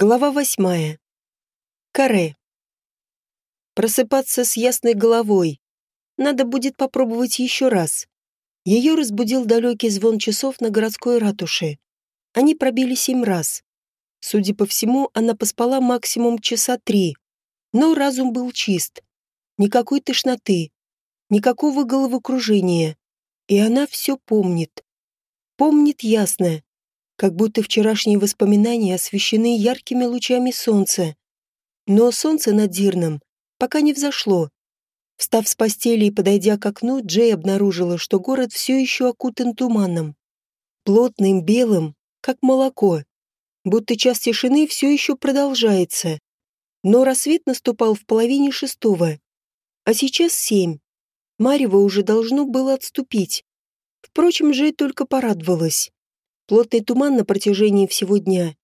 Глава восьмая. Каре. Просыпаться с ясной головой. Надо будет попробовать еще раз. Ее разбудил далекий звон часов на городской ратуше. Они пробили семь раз. Судя по всему, она поспала максимум часа три. Но разум был чист. Никакой тошноты. Никакого головокружения. И она все помнит. Помнит ясно как будто вчерашние воспоминания освещены яркими лучами солнца. Но солнце над Дирном пока не взошло. Встав с постели и подойдя к окну, Джей обнаружила, что город все еще окутан туманом. Плотным, белым, как молоко. Будто час тишины все еще продолжается. Но рассвет наступал в половине шестого. А сейчас семь. Марево уже должно было отступить. Впрочем, Джей только порадовалась. Плотный туман на протяжении всего дня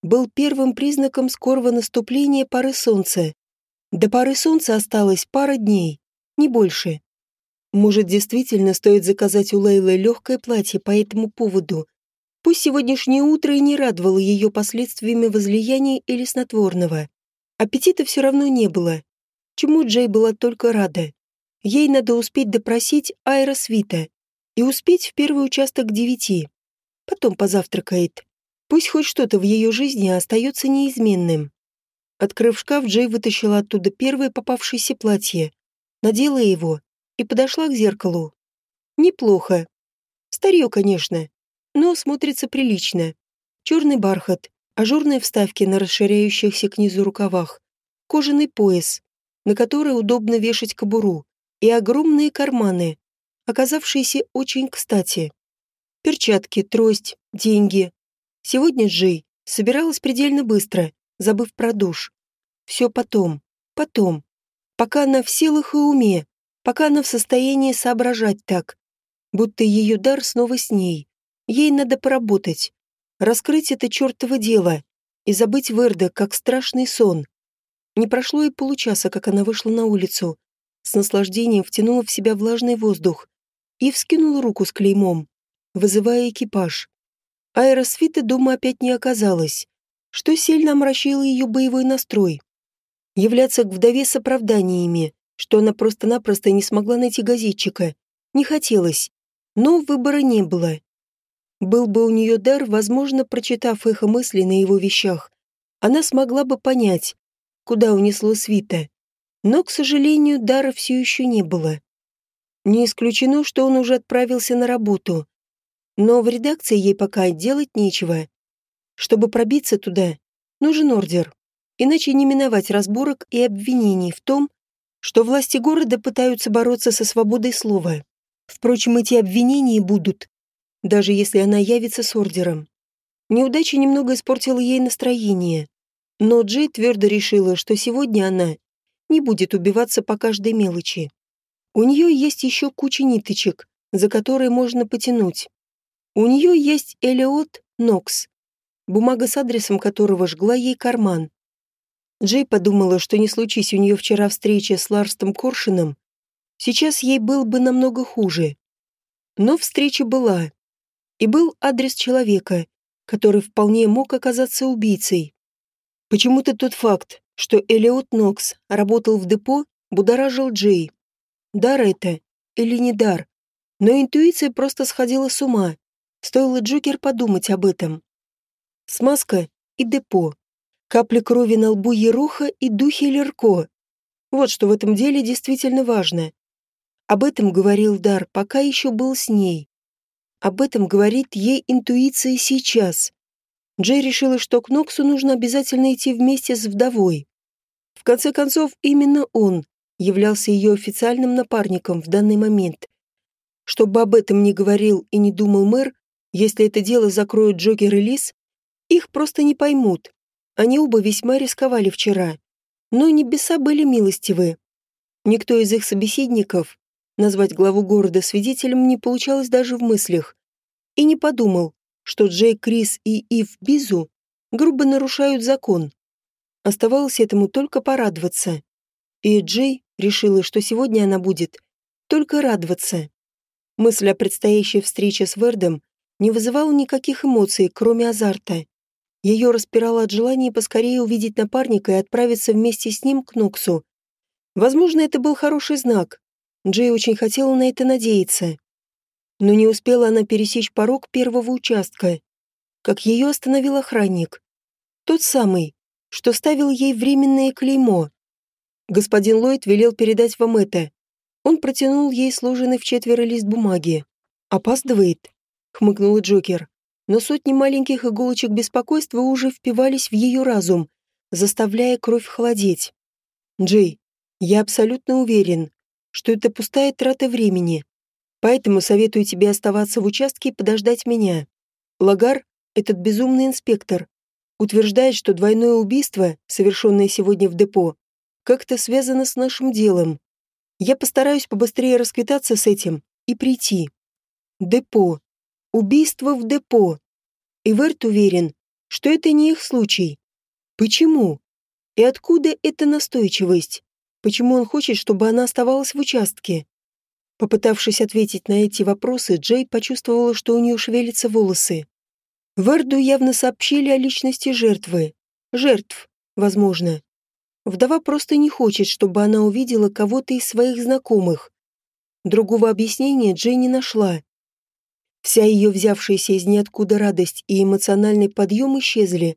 был первым признаком скорого наступления пары солнца. До пары солнца осталось пара дней, не больше. Может, действительно стоит заказать у Лейлы легкое платье по этому поводу. Пусть сегодняшнее утро и не радовало ее последствиями возлияния или снотворного. Аппетита все равно не было. Чему Джей была только рада. Ей надо успеть допросить Аэросвита и успеть в первый участок девяти. Потом позавтракает. Пусть хоть что-то в ее жизни остается неизменным. Открыв шкаф, Джей вытащила оттуда первое попавшееся платье, надела его и подошла к зеркалу. Неплохо. Старье, конечно, но смотрится прилично. Черный бархат, ажурные вставки на расширяющихся к низу рукавах, кожаный пояс, на который удобно вешать кобуру, и огромные карманы, оказавшиеся очень кстати. Перчатки, трость, деньги. Сегодня Джей собиралась предельно быстро, забыв про душ. Все потом, потом. Пока она в силах и уме, пока она в состоянии соображать так, будто ее дар снова с ней. Ей надо поработать, раскрыть это чертово дело и забыть Верда, как страшный сон. Не прошло и получаса, как она вышла на улицу, с наслаждением втянула в себя влажный воздух и вскинула руку с клеймом вызывая экипаж. Аэросфита дома опять не оказалось, что сильно омрачило ее боевой настрой. Являться к вдове с оправданиями, что она просто-напросто не смогла найти газетчика, не хотелось, но выбора не было. Был бы у нее дар, возможно, прочитав эхо мыслей на его вещах, она смогла бы понять, куда унесло свита. Но, к сожалению, дара все еще не было. Не исключено, что он уже отправился на работу. Но в редакции ей пока делать нечего. Чтобы пробиться туда, нужен ордер. Иначе не миновать разборок и обвинений в том, что власти города пытаются бороться со свободой слова. Впрочем, эти обвинения будут, даже если она явится с ордером. Неудача немного испортила ей настроение. Но Джей твердо решила, что сегодня она не будет убиваться по каждой мелочи. У нее есть еще куча ниточек, за которые можно потянуть. У нее есть Элиот Нокс, бумага с адресом которого жгла ей карман. Джей подумала, что не случись у нее вчера встреча с Ларстом Коршином, сейчас ей был бы намного хуже. Но встреча была. И был адрес человека, который вполне мог оказаться убийцей. Почему-то тот факт, что Элиот Нокс работал в депо, будоражил Джей. Дар это или не дар, но интуиция просто сходила с ума. Стоило Джокер подумать об этом. Смазка и депо. Капли крови на лбу Ероха и духи Лерко. Вот что в этом деле действительно важно. Об этом говорил Дар, пока еще был с ней. Об этом говорит ей интуиция сейчас. Джей решила, что к Ноксу нужно обязательно идти вместе с вдовой. В конце концов, именно он являлся ее официальным напарником в данный момент. Чтобы об этом не говорил и не думал мэр, если это дело закроют Джокер и Лис, их просто не поймут. Они оба весьма рисковали вчера. Но небеса были милостивы. Никто из их собеседников, назвать главу города свидетелем не получалось даже в мыслях, и не подумал, что Джей Крис и Ив Бизу грубо нарушают закон. Оставалось этому только порадоваться. И Джей решила, что сегодня она будет только радоваться. Мысль о предстоящей встрече с Вердом не вызывал никаких эмоций, кроме азарта. Ее распирало от желания поскорее увидеть напарника и отправиться вместе с ним к Ноксу. Возможно, это был хороший знак. Джей очень хотела на это надеяться. Но не успела она пересечь порог первого участка, как ее остановил охранник. Тот самый, что ставил ей временное клеймо. Господин Ллойд велел передать вам это. Он протянул ей сложенный в четверо лист бумаги. «Опаздывает?» — хмыкнул Джокер. Но сотни маленьких иголочек беспокойства уже впивались в ее разум, заставляя кровь холодеть. «Джей, я абсолютно уверен, что это пустая трата времени, поэтому советую тебе оставаться в участке и подождать меня. Лагар, этот безумный инспектор, утверждает, что двойное убийство, совершенное сегодня в депо, как-то связано с нашим делом. Я постараюсь побыстрее расквитаться с этим и прийти. Депо. Убийство в депо. Иверт уверен, что это не их случай. Почему? И откуда эта настойчивость? Почему он хочет, чтобы она оставалась в участке? Попытавшись ответить на эти вопросы, Джей почувствовала, что у нее шевелятся волосы. Верду явно сообщили о личности жертвы. Жертв, возможно. Вдова просто не хочет, чтобы она увидела кого-то из своих знакомых. Другого объяснения Джей не нашла. Вся ее взявшаяся из ниоткуда радость и эмоциональный подъем исчезли,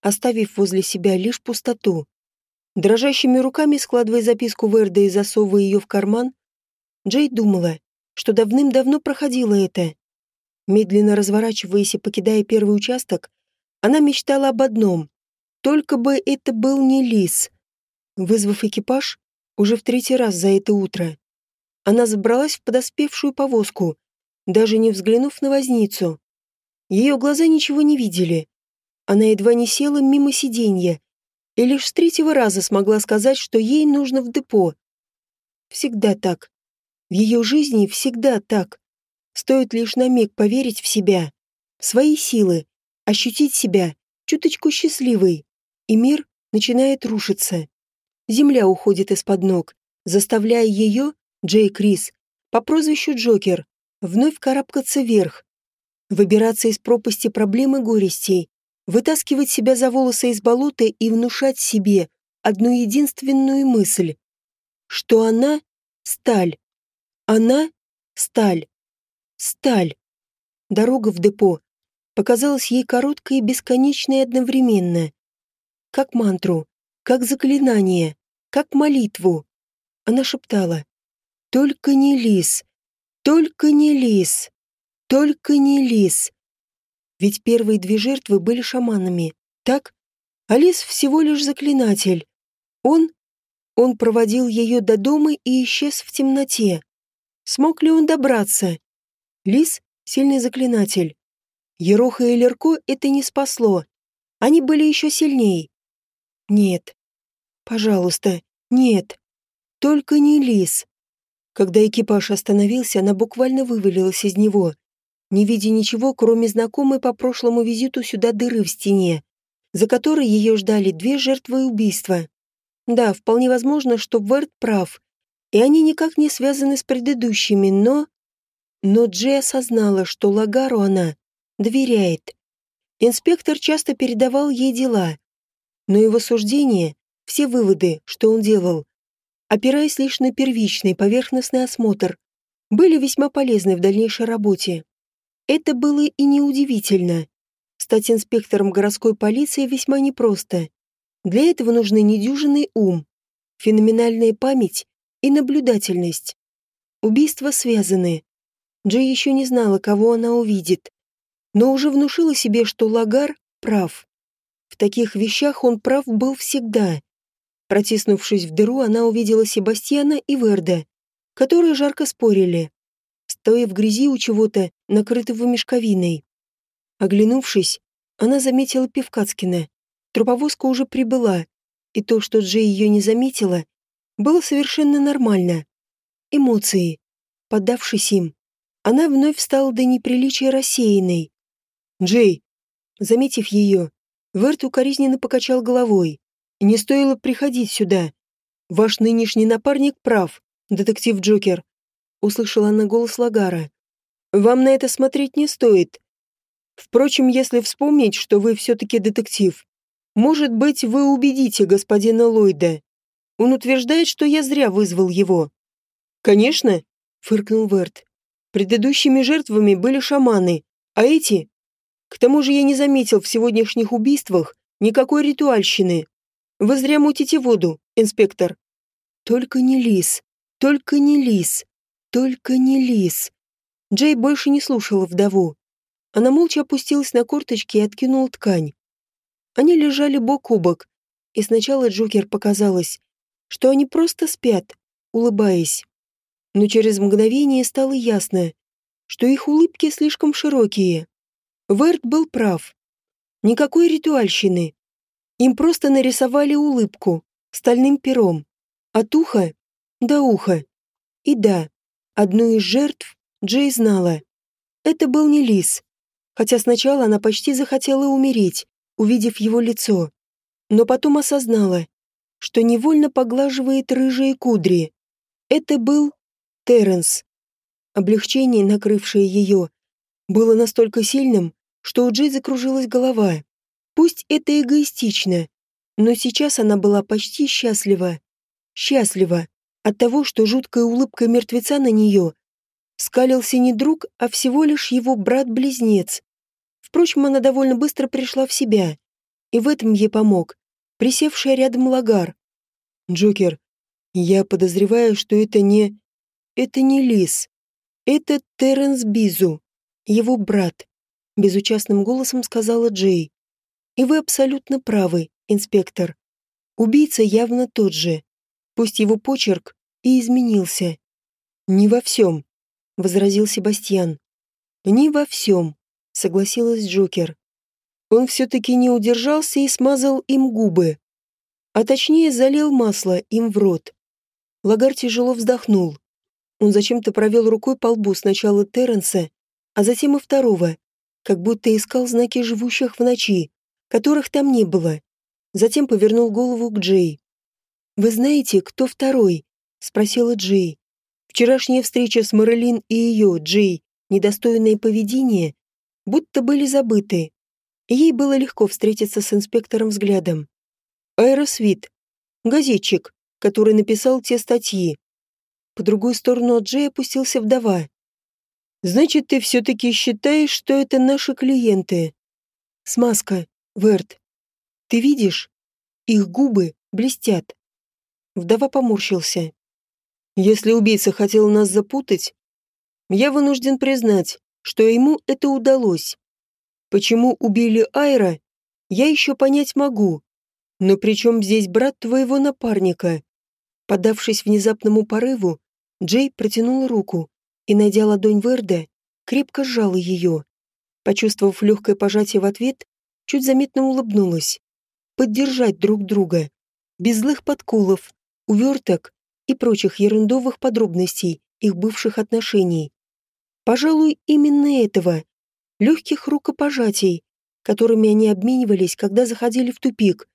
оставив возле себя лишь пустоту. Дрожащими руками, складывая записку Верда и засовывая ее в карман, Джей думала, что давным-давно проходило это. Медленно разворачиваясь и покидая первый участок, она мечтала об одном. Только бы это был не лис. Вызвав экипаж, уже в третий раз за это утро, она забралась в подоспевшую повозку, даже не взглянув на возницу. Ее глаза ничего не видели. Она едва не села мимо сиденья, и лишь с третьего раза смогла сказать, что ей нужно в депо. Всегда так. В ее жизни всегда так. Стоит лишь на миг поверить в себя, в свои силы, ощутить себя чуточку счастливой, и мир начинает рушиться. Земля уходит из-под ног, заставляя ее, Джей Крис, по прозвищу Джокер, вновь карабкаться вверх, выбираться из пропасти проблем и горестей, вытаскивать себя за волосы из болота и внушать себе одну единственную мысль, что она — сталь. Она — сталь. Сталь. Дорога в депо показалась ей короткой и бесконечной одновременно. Как мантру, как заклинание, как молитву. Она шептала «Только не лис, только не лис, только не лис». Ведь первые две жертвы были шаманами, так? Алис всего лишь заклинатель. Он... Он проводил ее до дома и исчез в темноте. Смог ли он добраться? Лис — сильный заклинатель. Ероха и Лерко это не спасло. Они были еще сильнее. Нет. Пожалуйста, нет. Только не Лис. Когда экипаж остановился, она буквально вывалилась из него не видя ничего, кроме знакомой по прошлому визиту сюда дыры в стене, за которой ее ждали две жертвы убийства. Да, вполне возможно, что Верт прав, и они никак не связаны с предыдущими, но... Но Джей осознала, что Лагару она доверяет. Инспектор часто передавал ей дела, но его суждения, все выводы, что он делал, опираясь лишь на первичный поверхностный осмотр, были весьма полезны в дальнейшей работе. Это было и неудивительно. Стать инспектором городской полиции весьма непросто. Для этого нужны недюжинный ум, феноменальная память и наблюдательность. Убийства связаны. Джей еще не знала, кого она увидит, но уже внушила себе, что Лагар прав. В таких вещах он прав был всегда. Протиснувшись в дыру, она увидела Себастьяна и Верда, которые жарко спорили стоя в грязи у чего-то, накрытого мешковиной. Оглянувшись, она заметила Певкацкина. Труповозка уже прибыла, и то, что Джей ее не заметила, было совершенно нормально. Эмоции. Поддавшись им, она вновь стала до неприличия рассеянной. «Джей!» Заметив ее, Верт укоризненно покачал головой. «Не стоило приходить сюда. Ваш нынешний напарник прав, детектив Джокер услышала она голос Лагара. «Вам на это смотреть не стоит. Впрочем, если вспомнить, что вы все-таки детектив, может быть, вы убедите господина Ллойда. Он утверждает, что я зря вызвал его. Конечно, фыркнул Верт. Предыдущими жертвами были шаманы, а эти... К тому же я не заметил в сегодняшних убийствах никакой ритуальщины. Вы зря мутите воду, инспектор. Только не лис, только не лис, только не лис. Джей больше не слушала вдову. Она молча опустилась на корточки и откинула ткань. Они лежали бок о бок, и сначала Джокер показалось, что они просто спят, улыбаясь. Но через мгновение стало ясно, что их улыбки слишком широкие. Верт был прав. Никакой ритуальщины. Им просто нарисовали улыбку стальным пером. От уха до уха. И да, одну из жертв Джей знала. Это был не лис. Хотя сначала она почти захотела умереть, увидев его лицо. Но потом осознала, что невольно поглаживает рыжие кудри. Это был Терренс. Облегчение, накрывшее ее, было настолько сильным, что у Джей закружилась голова. Пусть это эгоистично, но сейчас она была почти счастлива. Счастлива от того, что жуткая улыбка мертвеца на нее скалился не друг, а всего лишь его брат-близнец. Впрочем, она довольно быстро пришла в себя, и в этом ей помог присевший рядом лагар. «Джокер, я подозреваю, что это не... это не Лис. Это Терренс Бизу, его брат», — безучастным голосом сказала Джей. «И вы абсолютно правы, инспектор. Убийца явно тот же пусть его почерк и изменился. «Не во всем», — возразил Себастьян. «Не во всем», — согласилась Джокер. Он все-таки не удержался и смазал им губы. А точнее залил масло им в рот. Лагар тяжело вздохнул. Он зачем-то провел рукой по лбу сначала Терренса, а затем и второго, как будто искал знаки живущих в ночи, которых там не было. Затем повернул голову к Джей. «Вы знаете, кто второй?» — спросила Джей. Вчерашняя встреча с Мэрилин и ее, Джей, недостойное поведение, будто были забыты. Ей было легко встретиться с инспектором взглядом. Аэросвит, газетчик, который написал те статьи. По другую сторону от Джей опустился вдова. «Значит, ты все-таки считаешь, что это наши клиенты?» «Смазка, Верт. Ты видишь? Их губы блестят. Вдова поморщился. Если убийца хотел нас запутать, я вынужден признать, что ему это удалось. Почему убили Айра, я еще понять могу. Но при чем здесь брат твоего напарника? Подавшись внезапному порыву, Джей протянул руку и, найдя ладонь Верда, крепко сжала ее. Почувствовав легкое пожатие в ответ, чуть заметно улыбнулась. Поддержать друг друга. Без злых подколов, уверток и прочих ерундовых подробностей их бывших отношений. Пожалуй, именно этого, легких рукопожатий, которыми они обменивались, когда заходили в тупик,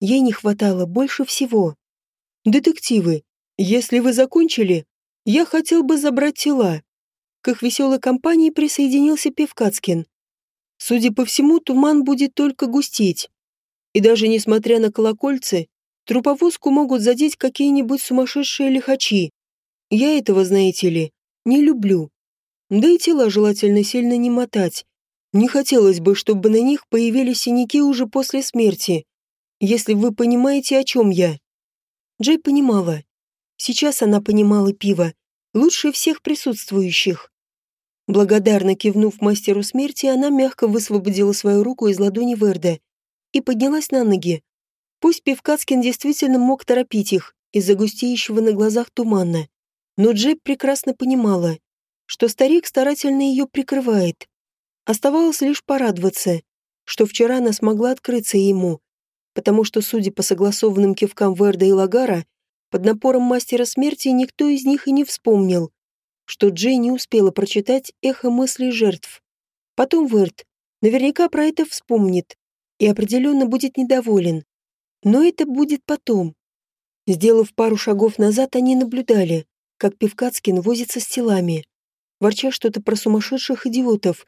ей не хватало больше всего. «Детективы, если вы закончили, я хотел бы забрать тела». К их веселой компании присоединился Певкацкин. Судя по всему, туман будет только густеть. И даже несмотря на колокольцы, Труповозку могут задеть какие-нибудь сумасшедшие лихачи. Я этого, знаете ли, не люблю. Да и тела желательно сильно не мотать. Не хотелось бы, чтобы на них появились синяки уже после смерти. Если вы понимаете, о чем я. Джей понимала. Сейчас она понимала пиво. Лучше всех присутствующих. Благодарно кивнув мастеру смерти, она мягко высвободила свою руку из ладони Верда и поднялась на ноги, Пусть Певкацкин действительно мог торопить их из-за густеющего на глазах тумана, но Джеб прекрасно понимала, что старик старательно ее прикрывает. Оставалось лишь порадоваться, что вчера она смогла открыться ему, потому что, судя по согласованным кивкам Верда и Лагара, под напором мастера смерти никто из них и не вспомнил, что Джей не успела прочитать эхо мыслей жертв. Потом Верд наверняка про это вспомнит и определенно будет недоволен, но это будет потом. Сделав пару шагов назад, они наблюдали, как Певкацкин возится с телами, ворча что-то про сумасшедших идиотов,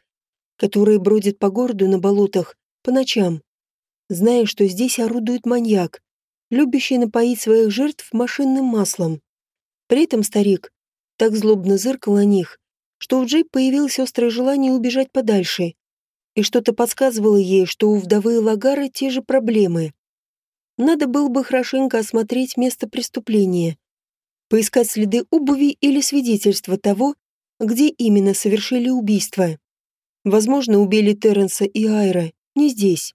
которые бродят по городу на болотах по ночам, зная, что здесь орудует маньяк, любящий напоить своих жертв машинным маслом. При этом старик так злобно зыркал на них, что у Джей появилось острое желание убежать подальше, и что-то подсказывало ей, что у вдовы Лагара те же проблемы. Надо было бы хорошенько осмотреть место преступления, поискать следы обуви или свидетельства того, где именно совершили убийство. Возможно, убили Терренса и Айра не здесь.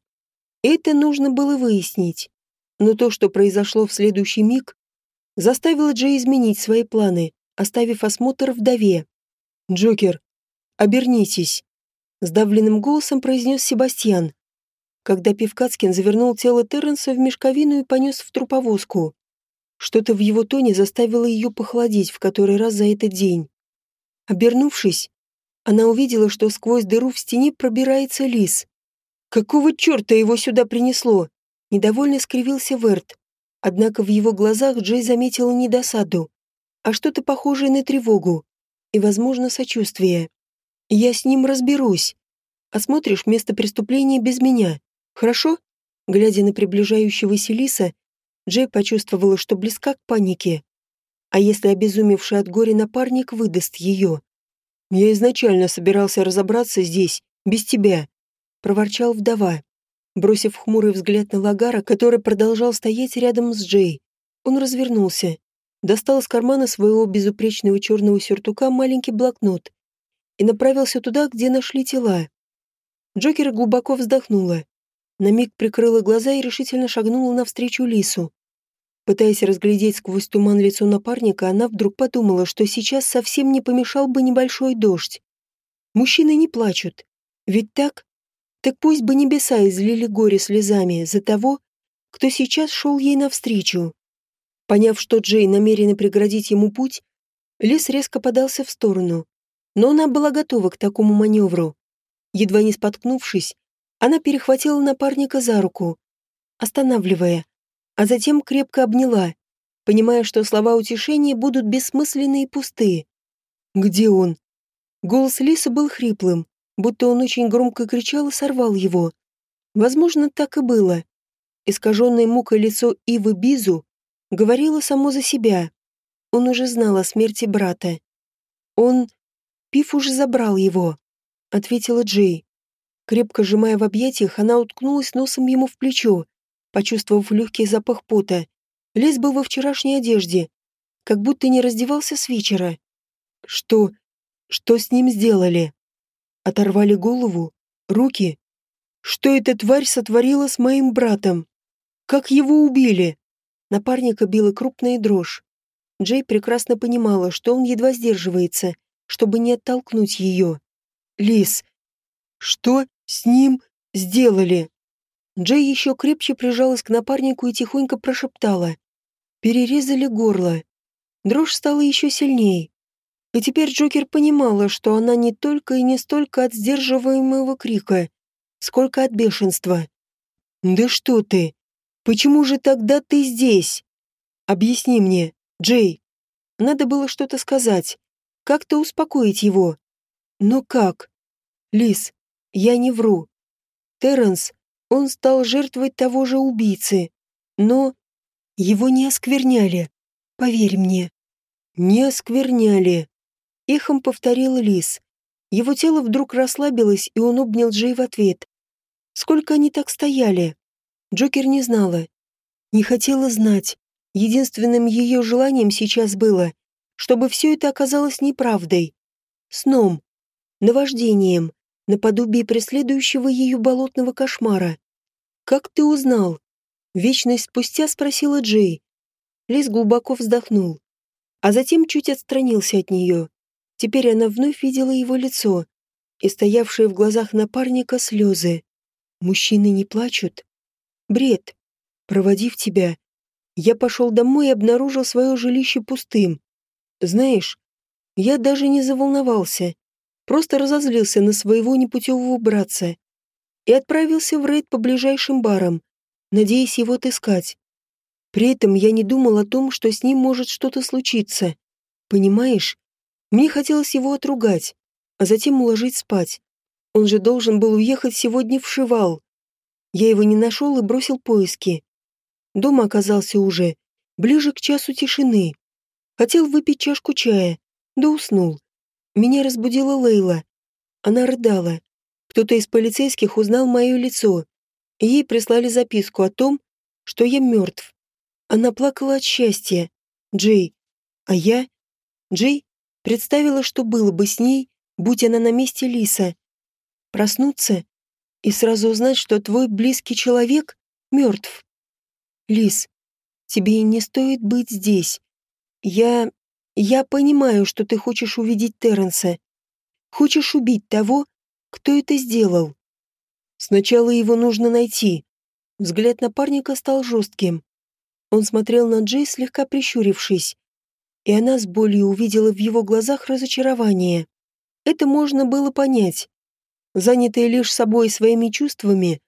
Это нужно было выяснить. Но то, что произошло в следующий миг, заставило Джей изменить свои планы, оставив осмотр вдове. «Джокер, обернитесь», — сдавленным голосом произнес Себастьян, когда Пивкацкин завернул тело Терренса в мешковину и понес в труповозку. Что-то в его тоне заставило ее похолодеть в который раз за этот день. Обернувшись, она увидела, что сквозь дыру в стене пробирается лис. «Какого черта его сюда принесло?» Недовольно скривился Верт. Однако в его глазах Джей заметила не досаду, а что-то похожее на тревогу и, возможно, сочувствие. «Я с ним разберусь. Осмотришь место преступления без меня, хорошо?» Глядя на приближающегося лиса, Джей почувствовала, что близка к панике. А если обезумевший от горя напарник выдаст ее? «Я изначально собирался разобраться здесь, без тебя», — проворчал вдова, бросив хмурый взгляд на Лагара, который продолжал стоять рядом с Джей. Он развернулся, достал из кармана своего безупречного черного сюртука маленький блокнот и направился туда, где нашли тела. Джокер глубоко вздохнула, на миг прикрыла глаза и решительно шагнула навстречу Лису. Пытаясь разглядеть сквозь туман лицо напарника, она вдруг подумала, что сейчас совсем не помешал бы небольшой дождь. Мужчины не плачут. Ведь так? Так пусть бы небеса излили горе слезами за того, кто сейчас шел ей навстречу. Поняв, что Джей намерена преградить ему путь, Лис резко подался в сторону. Но она была готова к такому маневру. Едва не споткнувшись, она перехватила напарника за руку, останавливая, а затем крепко обняла, понимая, что слова утешения будут бессмысленны и пустые. «Где он?» Голос Лиса был хриплым, будто он очень громко кричал и сорвал его. Возможно, так и было. Искаженное мукой лицо Ивы Бизу говорило само за себя. Он уже знал о смерти брата. Он... Пиф уже забрал его, ответила Джей. Крепко сжимая в объятиях, она уткнулась носом ему в плечо, почувствовав легкий запах пота. Лес был во вчерашней одежде, как будто не раздевался с вечера. Что... что с ним сделали? Оторвали голову? Руки? Что эта тварь сотворила с моим братом? Как его убили? Напарника била крупная дрожь. Джей прекрасно понимала, что он едва сдерживается, чтобы не оттолкнуть ее. Лис, что с ним сделали?» Джей еще крепче прижалась к напарнику и тихонько прошептала. Перерезали горло. Дрожь стала еще сильнее. И теперь Джокер понимала, что она не только и не столько от сдерживаемого крика, сколько от бешенства. «Да что ты? Почему же тогда ты здесь? Объясни мне, Джей». Надо было что-то сказать, как-то успокоить его. Но как? Лис, я не вру. Терренс он стал жертвой того же убийцы. Но его не оскверняли. Поверь мне. Не оскверняли. Эхом повторил Лис. Его тело вдруг расслабилось, и он обнял Джей в ответ. Сколько они так стояли? Джокер не знала. Не хотела знать. Единственным ее желанием сейчас было, чтобы все это оказалось неправдой. Сном. Наваждением. Наподобие преследующего ее болотного кошмара. «Как ты узнал?» Вечность спустя спросила Джей. Лис глубоко вздохнул, а затем чуть отстранился от нее. Теперь она вновь видела его лицо и стоявшие в глазах напарника слезы. Мужчины не плачут. Бред. Проводив тебя, я пошел домой и обнаружил свое жилище пустым. Знаешь, я даже не заволновался, просто разозлился на своего непутевого братца и отправился в рейд по ближайшим барам, надеясь его отыскать. При этом я не думал о том, что с ним может что-то случиться. Понимаешь? Мне хотелось его отругать, а затем уложить спать. Он же должен был уехать сегодня в Шивал. Я его не нашел и бросил поиски. Дома оказался уже ближе к часу тишины. Хотел выпить чашку чая, да уснул. Меня разбудила Лейла. Она рыдала. Кто-то из полицейских узнал мое лицо. Ей прислали записку о том, что я мертв. Она плакала от счастья. Джей. А я? Джей представила, что было бы с ней, будь она на месте Лиса. Проснуться и сразу узнать, что твой близкий человек мертв. Лис, тебе не стоит быть здесь. Я... я понимаю, что ты хочешь увидеть Терренса. Хочешь убить того, кто это сделал. Сначала его нужно найти. Взгляд напарника стал жестким. Он смотрел на Джей, слегка прищурившись. И она с болью увидела в его глазах разочарование. Это можно было понять. Занятая лишь собой и своими чувствами,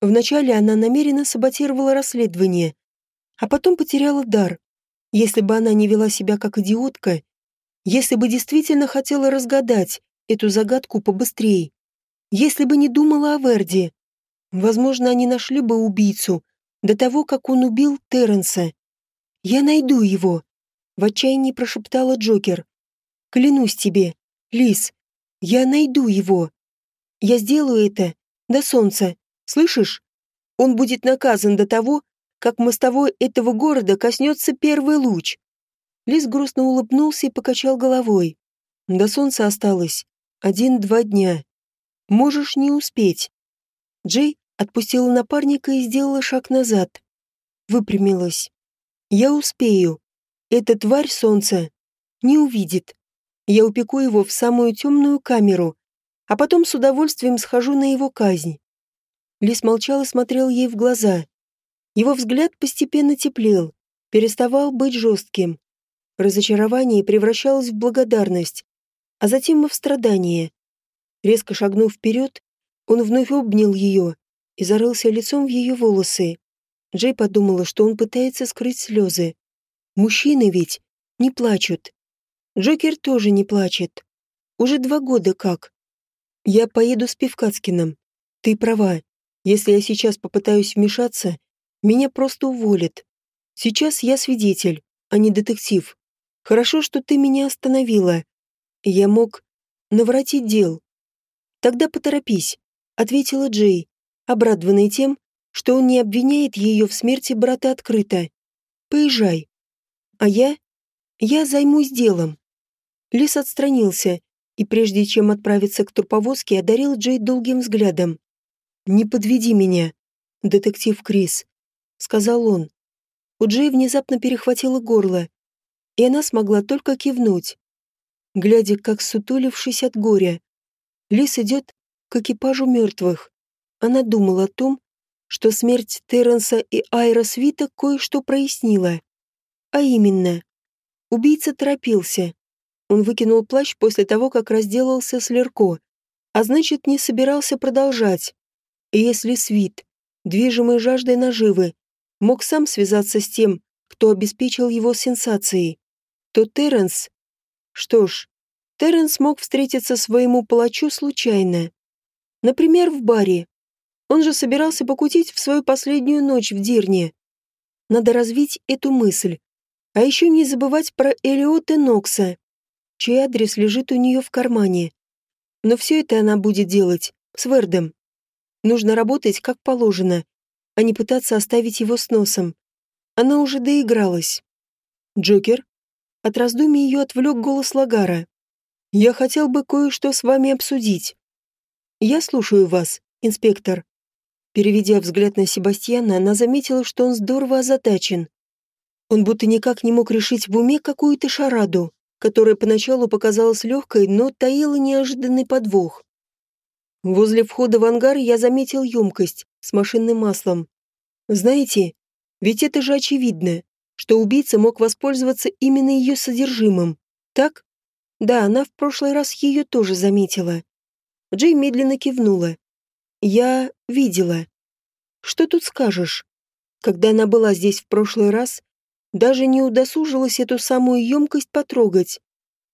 вначале она намеренно саботировала расследование, а потом потеряла дар. Если бы она не вела себя как идиотка, если бы действительно хотела разгадать эту загадку побыстрее, если бы не думала о Верде, возможно, они нашли бы убийцу до того, как он убил Терренса. «Я найду его», — в отчаянии прошептала Джокер. «Клянусь тебе, Лис, я найду его». Я сделаю это до солнца, слышишь? Он будет наказан до того, как мостовой этого города коснется первый луч. Лис грустно улыбнулся и покачал головой. До солнца осталось один-два дня. Можешь не успеть. Джей отпустила напарника и сделала шаг назад. Выпрямилась. Я успею. Эта тварь солнца не увидит. Я упеку его в самую темную камеру, а потом с удовольствием схожу на его казнь. Лис молчал и смотрел ей в глаза. Его взгляд постепенно теплел, переставал быть жестким. Разочарование превращалось в благодарность, а затем и в страдание. Резко шагнув вперед, он вновь обнял ее и зарылся лицом в ее волосы. Джей подумала, что он пытается скрыть слезы. Мужчины ведь не плачут. Джокер тоже не плачет. Уже два года как. Я поеду с Пивкацкиным. Ты права. Если я сейчас попытаюсь вмешаться, меня просто уволят. Сейчас я свидетель, а не детектив. Хорошо, что ты меня остановила. Я мог навратить дел. Тогда поторопись, ответила Джей, обрадованный тем, что он не обвиняет ее в смерти брата открыто. Поезжай. А я? Я займусь делом. Лис отстранился и прежде чем отправиться к труповозке, одарил Джей долгим взглядом. «Не подведи меня, детектив Крис», — сказал он. У Джей внезапно перехватило горло, и она смогла только кивнуть. Глядя, как сутулившись от горя, Лис идет к экипажу мертвых. Она думала о том, что смерть Терренса и Айра Свита кое-что прояснила. А именно, убийца торопился, он выкинул плащ после того, как разделался с Лерко, а значит, не собирался продолжать. И если Свит, движимый жаждой наживы, мог сам связаться с тем, кто обеспечил его сенсацией, то Терренс... Что ж, Терренс мог встретиться своему палачу случайно. Например, в баре. Он же собирался покутить в свою последнюю ночь в Дирне. Надо развить эту мысль. А еще не забывать про Элиота Нокса чей адрес лежит у нее в кармане. Но все это она будет делать с Вердом. Нужно работать как положено, а не пытаться оставить его с носом. Она уже доигралась. Джокер? От раздумий ее отвлек голос Лагара. «Я хотел бы кое-что с вами обсудить». «Я слушаю вас, инспектор». Переведя взгляд на Себастьяна, она заметила, что он здорово озадачен. Он будто никак не мог решить в уме какую-то шараду которая поначалу показалась легкой, но таила неожиданный подвох. Возле входа в ангар я заметил емкость с машинным маслом. Знаете, ведь это же очевидно, что убийца мог воспользоваться именно ее содержимым, так? Да, она в прошлый раз ее тоже заметила. Джей медленно кивнула. Я видела. Что тут скажешь? Когда она была здесь в прошлый раз, даже не удосужилась эту самую емкость потрогать.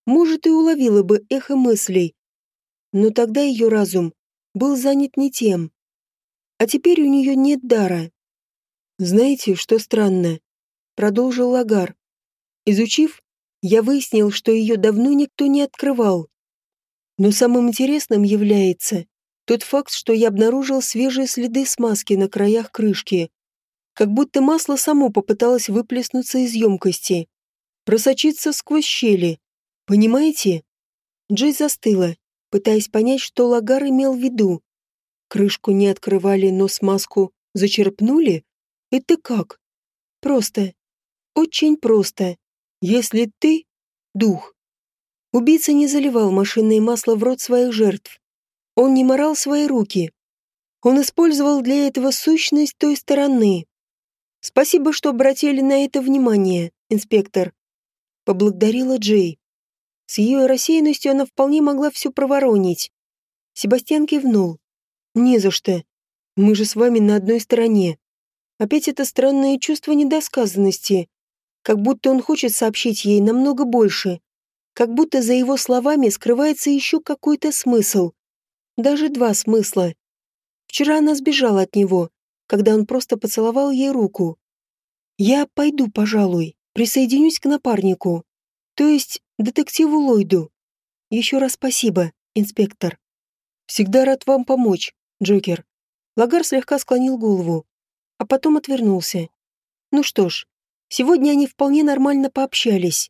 Может, и уловила бы эхо мыслей. Но тогда ее разум был занят не тем. А теперь у нее нет дара. «Знаете, что странно?» — продолжил Лагар. Изучив, я выяснил, что ее давно никто не открывал. Но самым интересным является тот факт, что я обнаружил свежие следы смазки на краях крышки. Как будто масло само попыталось выплеснуться из емкости, просочиться сквозь щели. Понимаете? Джей застыла, пытаясь понять, что Лагар имел в виду. Крышку не открывали, но смазку зачерпнули? Это как? Просто. Очень просто. Если ты — дух. Убийца не заливал машинное масло в рот своих жертв. Он не морал свои руки. Он использовал для этого сущность той стороны. Спасибо, что обратили на это внимание, инспектор. Поблагодарила Джей. С ее рассеянностью она вполне могла все проворонить. Себастьян кивнул. «Не за что. Мы же с вами на одной стороне. Опять это странное чувство недосказанности. Как будто он хочет сообщить ей намного больше. Как будто за его словами скрывается еще какой-то смысл. Даже два смысла. Вчера она сбежала от него, когда он просто поцеловал ей руку. «Я пойду, пожалуй, присоединюсь к напарнику, то есть детективу Ллойду. Еще раз спасибо, инспектор. Всегда рад вам помочь, Джокер». Лагар слегка склонил голову, а потом отвернулся. Ну что ж, сегодня они вполне нормально пообщались.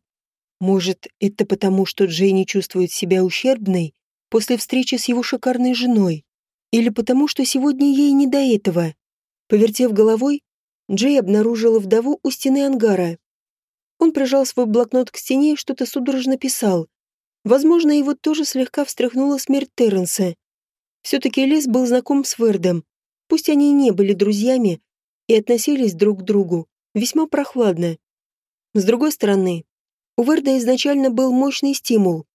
Может, это потому, что Джейни чувствует себя ущербной после встречи с его шикарной женой? Или потому, что сегодня ей не до этого? Повертев головой, Джей обнаружила вдову у стены ангара. Он прижал свой блокнот к стене и что-то судорожно писал. Возможно, его тоже слегка встряхнула смерть Терренса. Все-таки Лес был знаком с Вердом. Пусть они и не были друзьями и относились друг к другу весьма прохладно. С другой стороны, у Верда изначально был мощный стимул.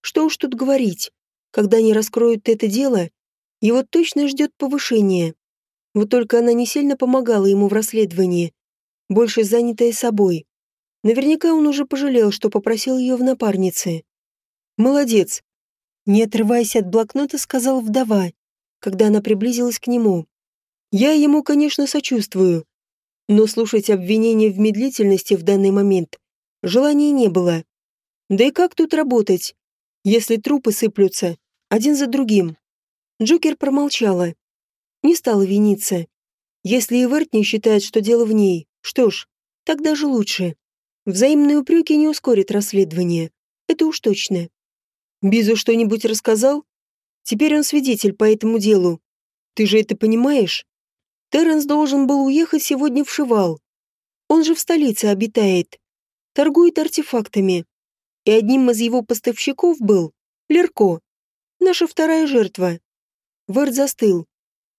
Что уж тут говорить, когда они раскроют это дело, его точно ждет повышение. Вот только она не сильно помогала ему в расследовании, больше занятая собой. Наверняка он уже пожалел, что попросил ее в напарнице. «Молодец!» Не отрываясь от блокнота, сказал вдова, когда она приблизилась к нему. «Я ему, конечно, сочувствую, но слушать обвинения в медлительности в данный момент желания не было. Да и как тут работать, если трупы сыплются один за другим? Джокер промолчала. Не стала виниться. Если Эверт не считает, что дело в ней, что ж, так даже лучше. Взаимные упреки не ускорят расследование. Это уж точно. Бизу что-нибудь рассказал? Теперь он свидетель по этому делу. Ты же это понимаешь? Терренс должен был уехать сегодня в Шивал. Он же в столице обитает. Торгует артефактами. И одним из его поставщиков был Лерко, наша вторая жертва. Верт застыл.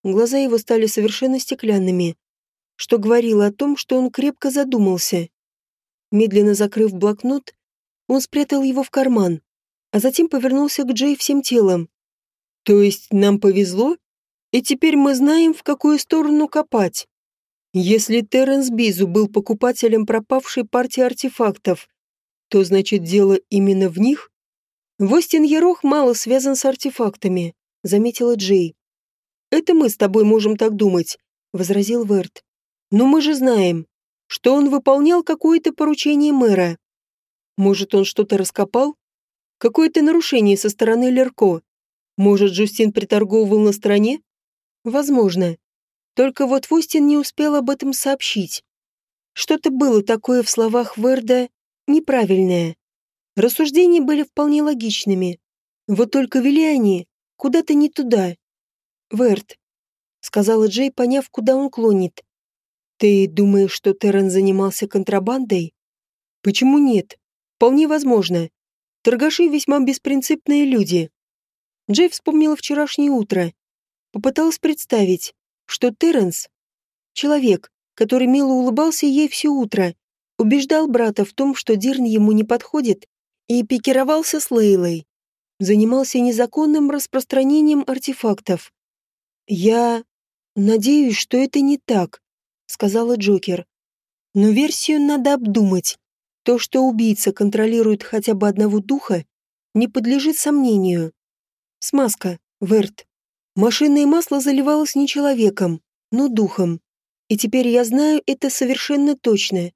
Глаза его стали совершенно стеклянными, что говорило о том, что он крепко задумался. Медленно закрыв блокнот, он спрятал его в карман, а затем повернулся к Джей всем телом. «То есть нам повезло?» И теперь мы знаем, в какую сторону копать. Если Терренс Бизу был покупателем пропавшей партии артефактов, то значит дело именно в них? Востин Ярох мало связан с артефактами, заметила Джей. Это мы с тобой можем так думать, возразил Верт. Но мы же знаем, что он выполнял какое-то поручение мэра. Может, он что-то раскопал? Какое-то нарушение со стороны Лерко? Может, Джустин приторговывал на стороне? Возможно. Только вот Фустин не успел об этом сообщить. Что-то было такое в словах Верда неправильное. Рассуждения были вполне логичными. Вот только вели они куда-то не туда. «Верд», — сказала Джей, поняв, куда он клонит. «Ты думаешь, что Террен занимался контрабандой?» «Почему нет? Вполне возможно. Торгаши весьма беспринципные люди». Джей вспомнила вчерашнее утро Попыталась представить, что Терренс — человек, который мило улыбался ей все утро, убеждал брата в том, что Дирн ему не подходит, и пикировался с Лейлой. Занимался незаконным распространением артефактов. «Я надеюсь, что это не так», — сказала Джокер. «Но версию надо обдумать. То, что убийца контролирует хотя бы одного духа, не подлежит сомнению. Смазка, Верт. Машинное масло заливалось не человеком, но духом. И теперь я знаю это совершенно точно.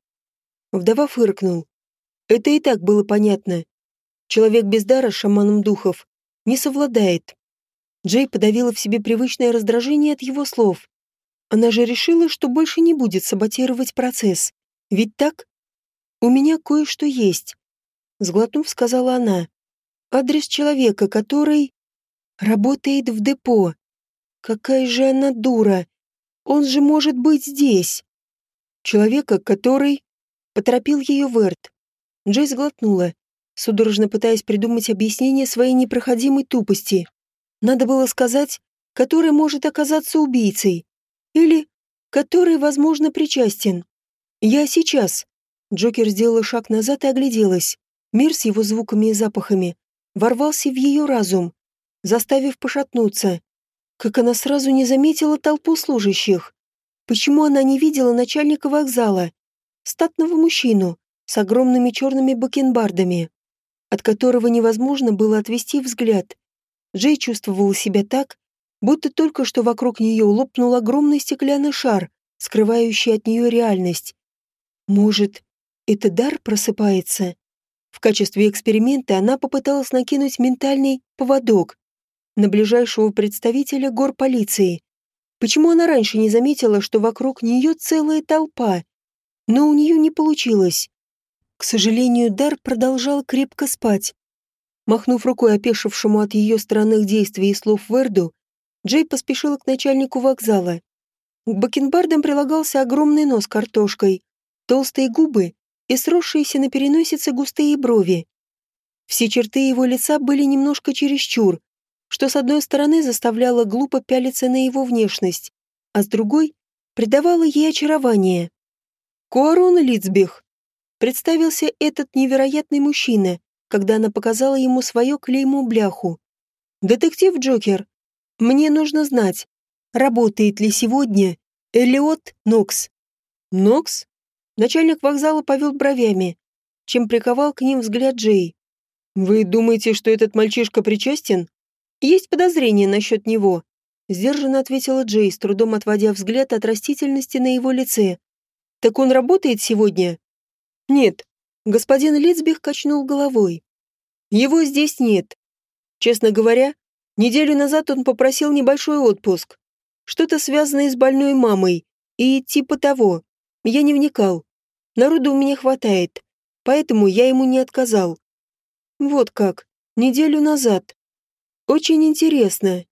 Вдова фыркнул. Это и так было понятно. Человек без дара шаманом духов не совладает. Джей подавила в себе привычное раздражение от его слов. Она же решила, что больше не будет саботировать процесс. Ведь так? У меня кое-что есть. Сглотнув, сказала она. Адрес человека, который... Работает в депо. Какая же она дура. Он же может быть здесь. Человека, который... Поторопил ее Верт. Джейс глотнула, судорожно пытаясь придумать объяснение своей непроходимой тупости. Надо было сказать, который может оказаться убийцей. Или который, возможно, причастен. Я сейчас. Джокер сделала шаг назад и огляделась. Мир с его звуками и запахами ворвался в ее разум, заставив пошатнуться. Как она сразу не заметила толпу служащих. Почему она не видела начальника вокзала? Статного мужчину с огромными черными бакенбардами, от которого невозможно было отвести взгляд. Джей чувствовал себя так, будто только что вокруг нее лопнул огромный стеклянный шар, скрывающий от нее реальность. Может, это дар просыпается? В качестве эксперимента она попыталась накинуть ментальный поводок на ближайшего представителя гор полиции. Почему она раньше не заметила, что вокруг нее целая толпа? Но у нее не получилось. К сожалению, Дар продолжал крепко спать. Махнув рукой опешившему от ее странных действий и слов Верду, Джей поспешила к начальнику вокзала. К бакенбардам прилагался огромный нос картошкой, толстые губы и сросшиеся на переносице густые брови. Все черты его лица были немножко чересчур, что с одной стороны заставляло глупо пялиться на его внешность, а с другой придавало ей очарование. Куарон Лицбих. Представился этот невероятный мужчина, когда она показала ему свое клеймо-бляху. «Детектив Джокер, мне нужно знать, работает ли сегодня Элиот Нокс?» «Нокс?» Начальник вокзала повел бровями, чем приковал к ним взгляд Джей. «Вы думаете, что этот мальчишка причастен?» «Есть подозрение насчет него», — сдержанно ответила Джей, с трудом отводя взгляд от растительности на его лице. «Так он работает сегодня?» «Нет», — господин Лицбих качнул головой. «Его здесь нет. Честно говоря, неделю назад он попросил небольшой отпуск. Что-то связанное с больной мамой и типа того. Я не вникал. Народу у меня хватает, поэтому я ему не отказал. Вот как, неделю назад. Очень интересно.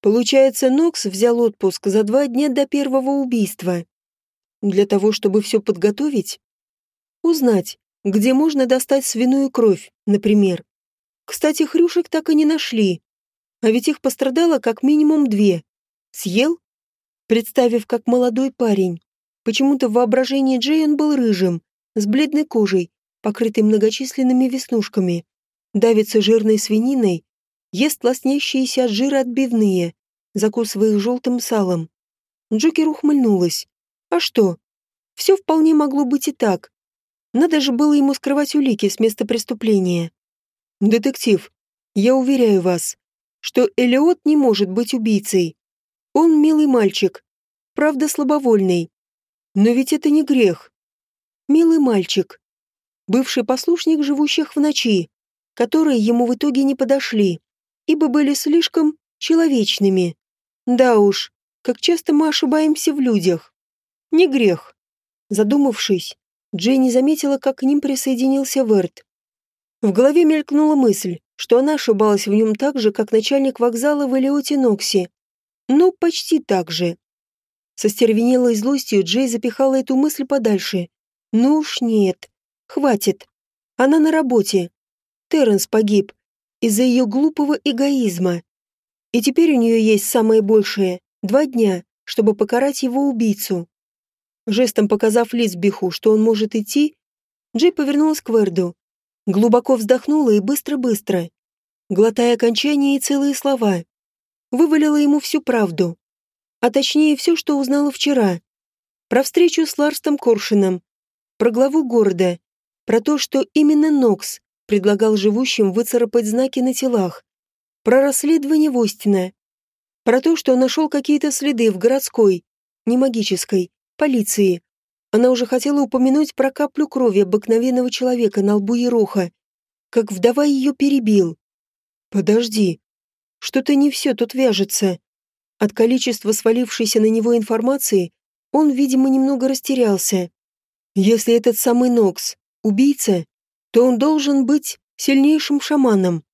Получается, Нокс взял отпуск за два дня до первого убийства. Для того, чтобы все подготовить? Узнать, где можно достать свиную кровь, например. Кстати, хрюшек так и не нашли. А ведь их пострадало как минимум две. Съел? Представив, как молодой парень, Почему-то в воображении Джейн был рыжим, с бледной кожей, покрытой многочисленными веснушками. Давится жирной свининой, ест лоснящиеся от жира отбивные, закусывая их желтым салом. Джокер ухмыльнулась. А что? Все вполне могло быть и так. Надо же было ему скрывать улики с места преступления. Детектив, я уверяю вас, что Элиот не может быть убийцей. Он милый мальчик, правда слабовольный, но ведь это не грех. Милый мальчик. Бывший послушник живущих в ночи, которые ему в итоге не подошли, ибо были слишком человечными. Да уж, как часто мы ошибаемся в людях. Не грех. Задумавшись, Джейни заметила, как к ним присоединился Верт. В голове мелькнула мысль, что она ошибалась в нем так же, как начальник вокзала в Элиоте Нокси. Ну, почти так же. Со стервенелой злостью Джей запихала эту мысль подальше. Ну уж нет. Хватит. Она на работе. Терренс погиб из-за ее глупого эгоизма. И теперь у нее есть самое большее — два дня, чтобы покарать его убийцу. Жестом показав Лизбиху, что он может идти, Джей повернулась к Верду. Глубоко вздохнула и быстро-быстро, глотая окончания и целые слова, вывалила ему всю правду а точнее все, что узнала вчера. Про встречу с Ларстом Коршином, про главу города, про то, что именно Нокс предлагал живущим выцарапать знаки на телах, про расследование Востина. Про то, что нашел какие-то следы в городской, не магической, полиции. Она уже хотела упомянуть про каплю крови обыкновенного человека на лбу Ероха, как вдова ее перебил. «Подожди, что-то не все тут вяжется». От количества свалившейся на него информации он, видимо, немного растерялся. Если этот самый Нокс — убийца, то он должен быть сильнейшим шаманом.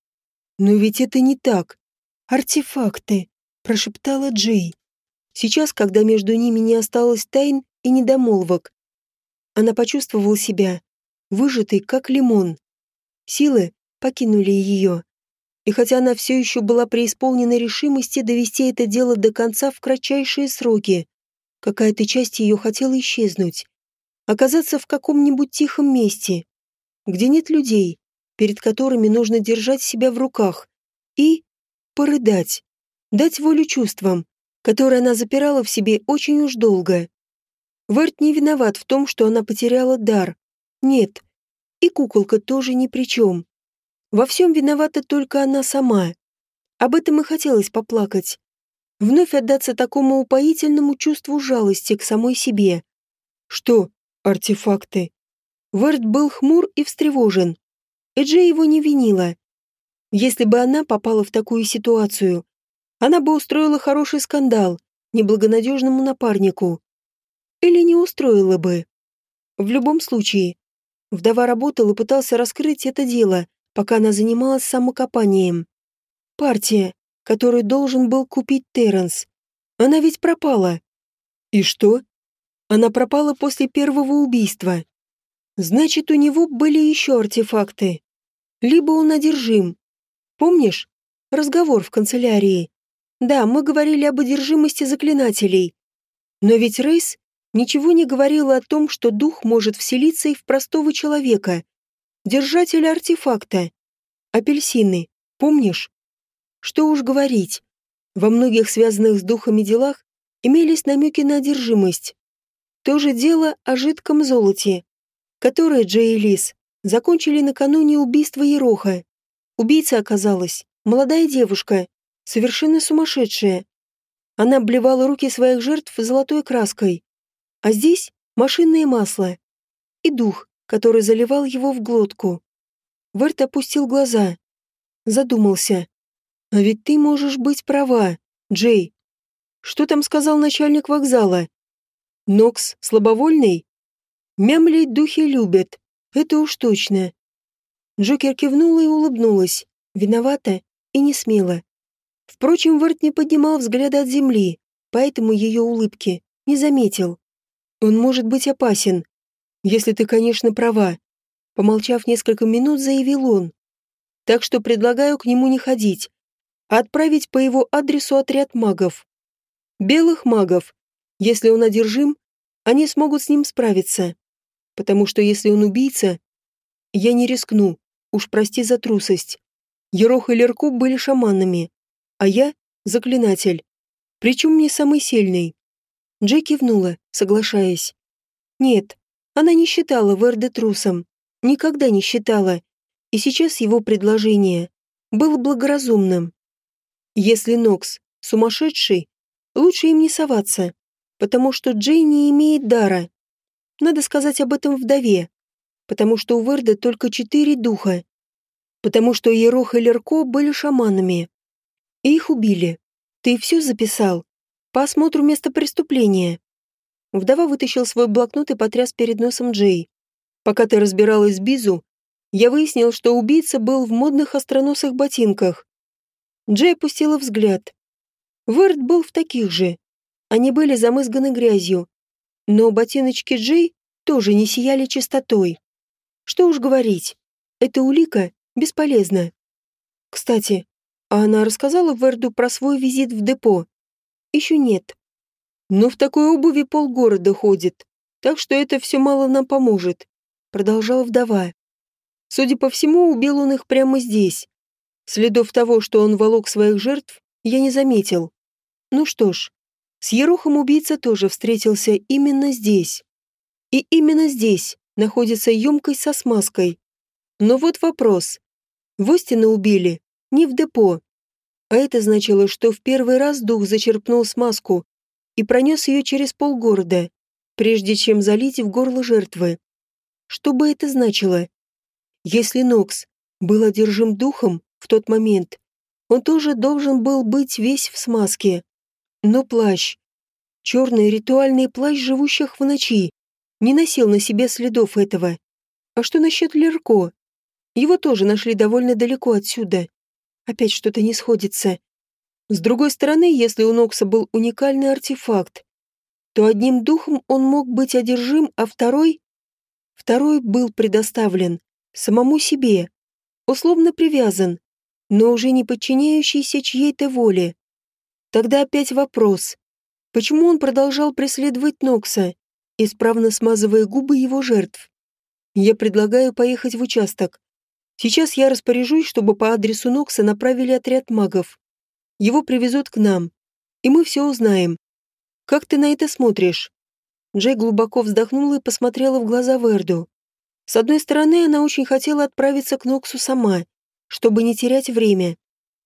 Но ведь это не так. Артефакты, прошептала Джей. Сейчас, когда между ними не осталось тайн и недомолвок, она почувствовала себя выжатой, как лимон. Силы покинули ее. И хотя она все еще была преисполнена решимости довести это дело до конца в кратчайшие сроки, какая-то часть ее хотела исчезнуть, оказаться в каком-нибудь тихом месте, где нет людей, перед которыми нужно держать себя в руках, и порыдать, дать волю чувствам, которые она запирала в себе очень уж долго. Верт не виноват в том, что она потеряла дар. Нет, и куколка тоже ни при чем. Во всем виновата только она сама. Об этом и хотелось поплакать. Вновь отдаться такому упоительному чувству жалости к самой себе. Что, артефакты? Верт был хмур и встревожен. Эджи его не винила. Если бы она попала в такую ситуацию, она бы устроила хороший скандал неблагонадежному напарнику. Или не устроила бы. В любом случае, Вдова работал и пытался раскрыть это дело, пока она занималась самокопанием. Партия, которую должен был купить Терренс. Она ведь пропала. И что? Она пропала после первого убийства. Значит, у него были еще артефакты. Либо он одержим. Помнишь? Разговор в канцелярии. Да, мы говорили об одержимости заклинателей. Но ведь Рейс ничего не говорила о том, что дух может вселиться и в простого человека, держателя артефакта. Апельсины, помнишь? Что уж говорить. Во многих связанных с духами делах имелись намеки на одержимость. То же дело о жидком золоте, которое Джей и Лис закончили накануне убийства Ероха. Убийца оказалась молодая девушка, совершенно сумасшедшая. Она обливала руки своих жертв золотой краской, а здесь машинное масло и дух, который заливал его в глотку. Верт опустил глаза. Задумался. «А ведь ты можешь быть права, Джей. Что там сказал начальник вокзала? Нокс слабовольный? Мямлить духи любят, это уж точно». Джокер кивнула и улыбнулась, виновата и не смела. Впрочем, Верт не поднимал взгляда от земли, поэтому ее улыбки не заметил. Он может быть опасен. Если ты, конечно, права. Помолчав несколько минут, заявил он. Так что предлагаю к нему не ходить, а отправить по его адресу отряд магов. Белых магов. Если он одержим, они смогут с ним справиться. Потому что если он убийца, я не рискну, уж прости за трусость. Ерох и Леркуб были шаманами, а я — заклинатель. Причем не самый сильный. Джей кивнула, соглашаясь. Нет, она не считала Верде трусом. Никогда не считала. И сейчас его предложение было благоразумным. Если Нокс сумасшедший, лучше им не соваться, потому что Джей не имеет дара. Надо сказать об этом вдове, потому что у Верда только четыре духа, потому что Ерох и Лерко были шаманами. И их убили. Ты все записал? По осмотру места преступления. Вдова вытащил свой блокнот и потряс перед носом Джей. Пока ты разбиралась Бизу, я выяснил, что убийца был в модных остроносых ботинках. Джей опустила взгляд. Верт был в таких же. Они были замызганы грязью. Но ботиночки Джей тоже не сияли чистотой. Что уж говорить, эта улика бесполезна. Кстати, а она рассказала Верду про свой визит в депо. Еще нет. Но в такой обуви полгорода ходит, так что это все мало нам поможет, продолжала вдова. Судя по всему, убил он их прямо здесь. Следов того, что он волок своих жертв, я не заметил. Ну что ж, с Ерохом убийца тоже встретился именно здесь. И именно здесь находится емкость со смазкой. Но вот вопрос. Востина убили не в депо. А это значило, что в первый раз дух зачерпнул смазку и пронес ее через полгорода, прежде чем залить в горло жертвы. Что бы это значило? Если Нокс был одержим духом в тот момент, он тоже должен был быть весь в смазке. Но плащ, черный ритуальный плащ живущих в ночи, не носил на себе следов этого. А что насчет Лерко? Его тоже нашли довольно далеко отсюда. Опять что-то не сходится. С другой стороны, если у Нокса был уникальный артефакт, то одним духом он мог быть одержим, а второй... Второй был предоставлен самому себе, условно привязан, но уже не подчиняющийся чьей-то воле. Тогда опять вопрос. Почему он продолжал преследовать Нокса, исправно смазывая губы его жертв? Я предлагаю поехать в участок. Сейчас я распоряжусь, чтобы по адресу Нокса направили отряд магов. Его привезут к нам, и мы все узнаем. Как ты на это смотришь?» Джей глубоко вздохнула и посмотрела в глаза Верду. С одной стороны, она очень хотела отправиться к Ноксу сама, чтобы не терять время.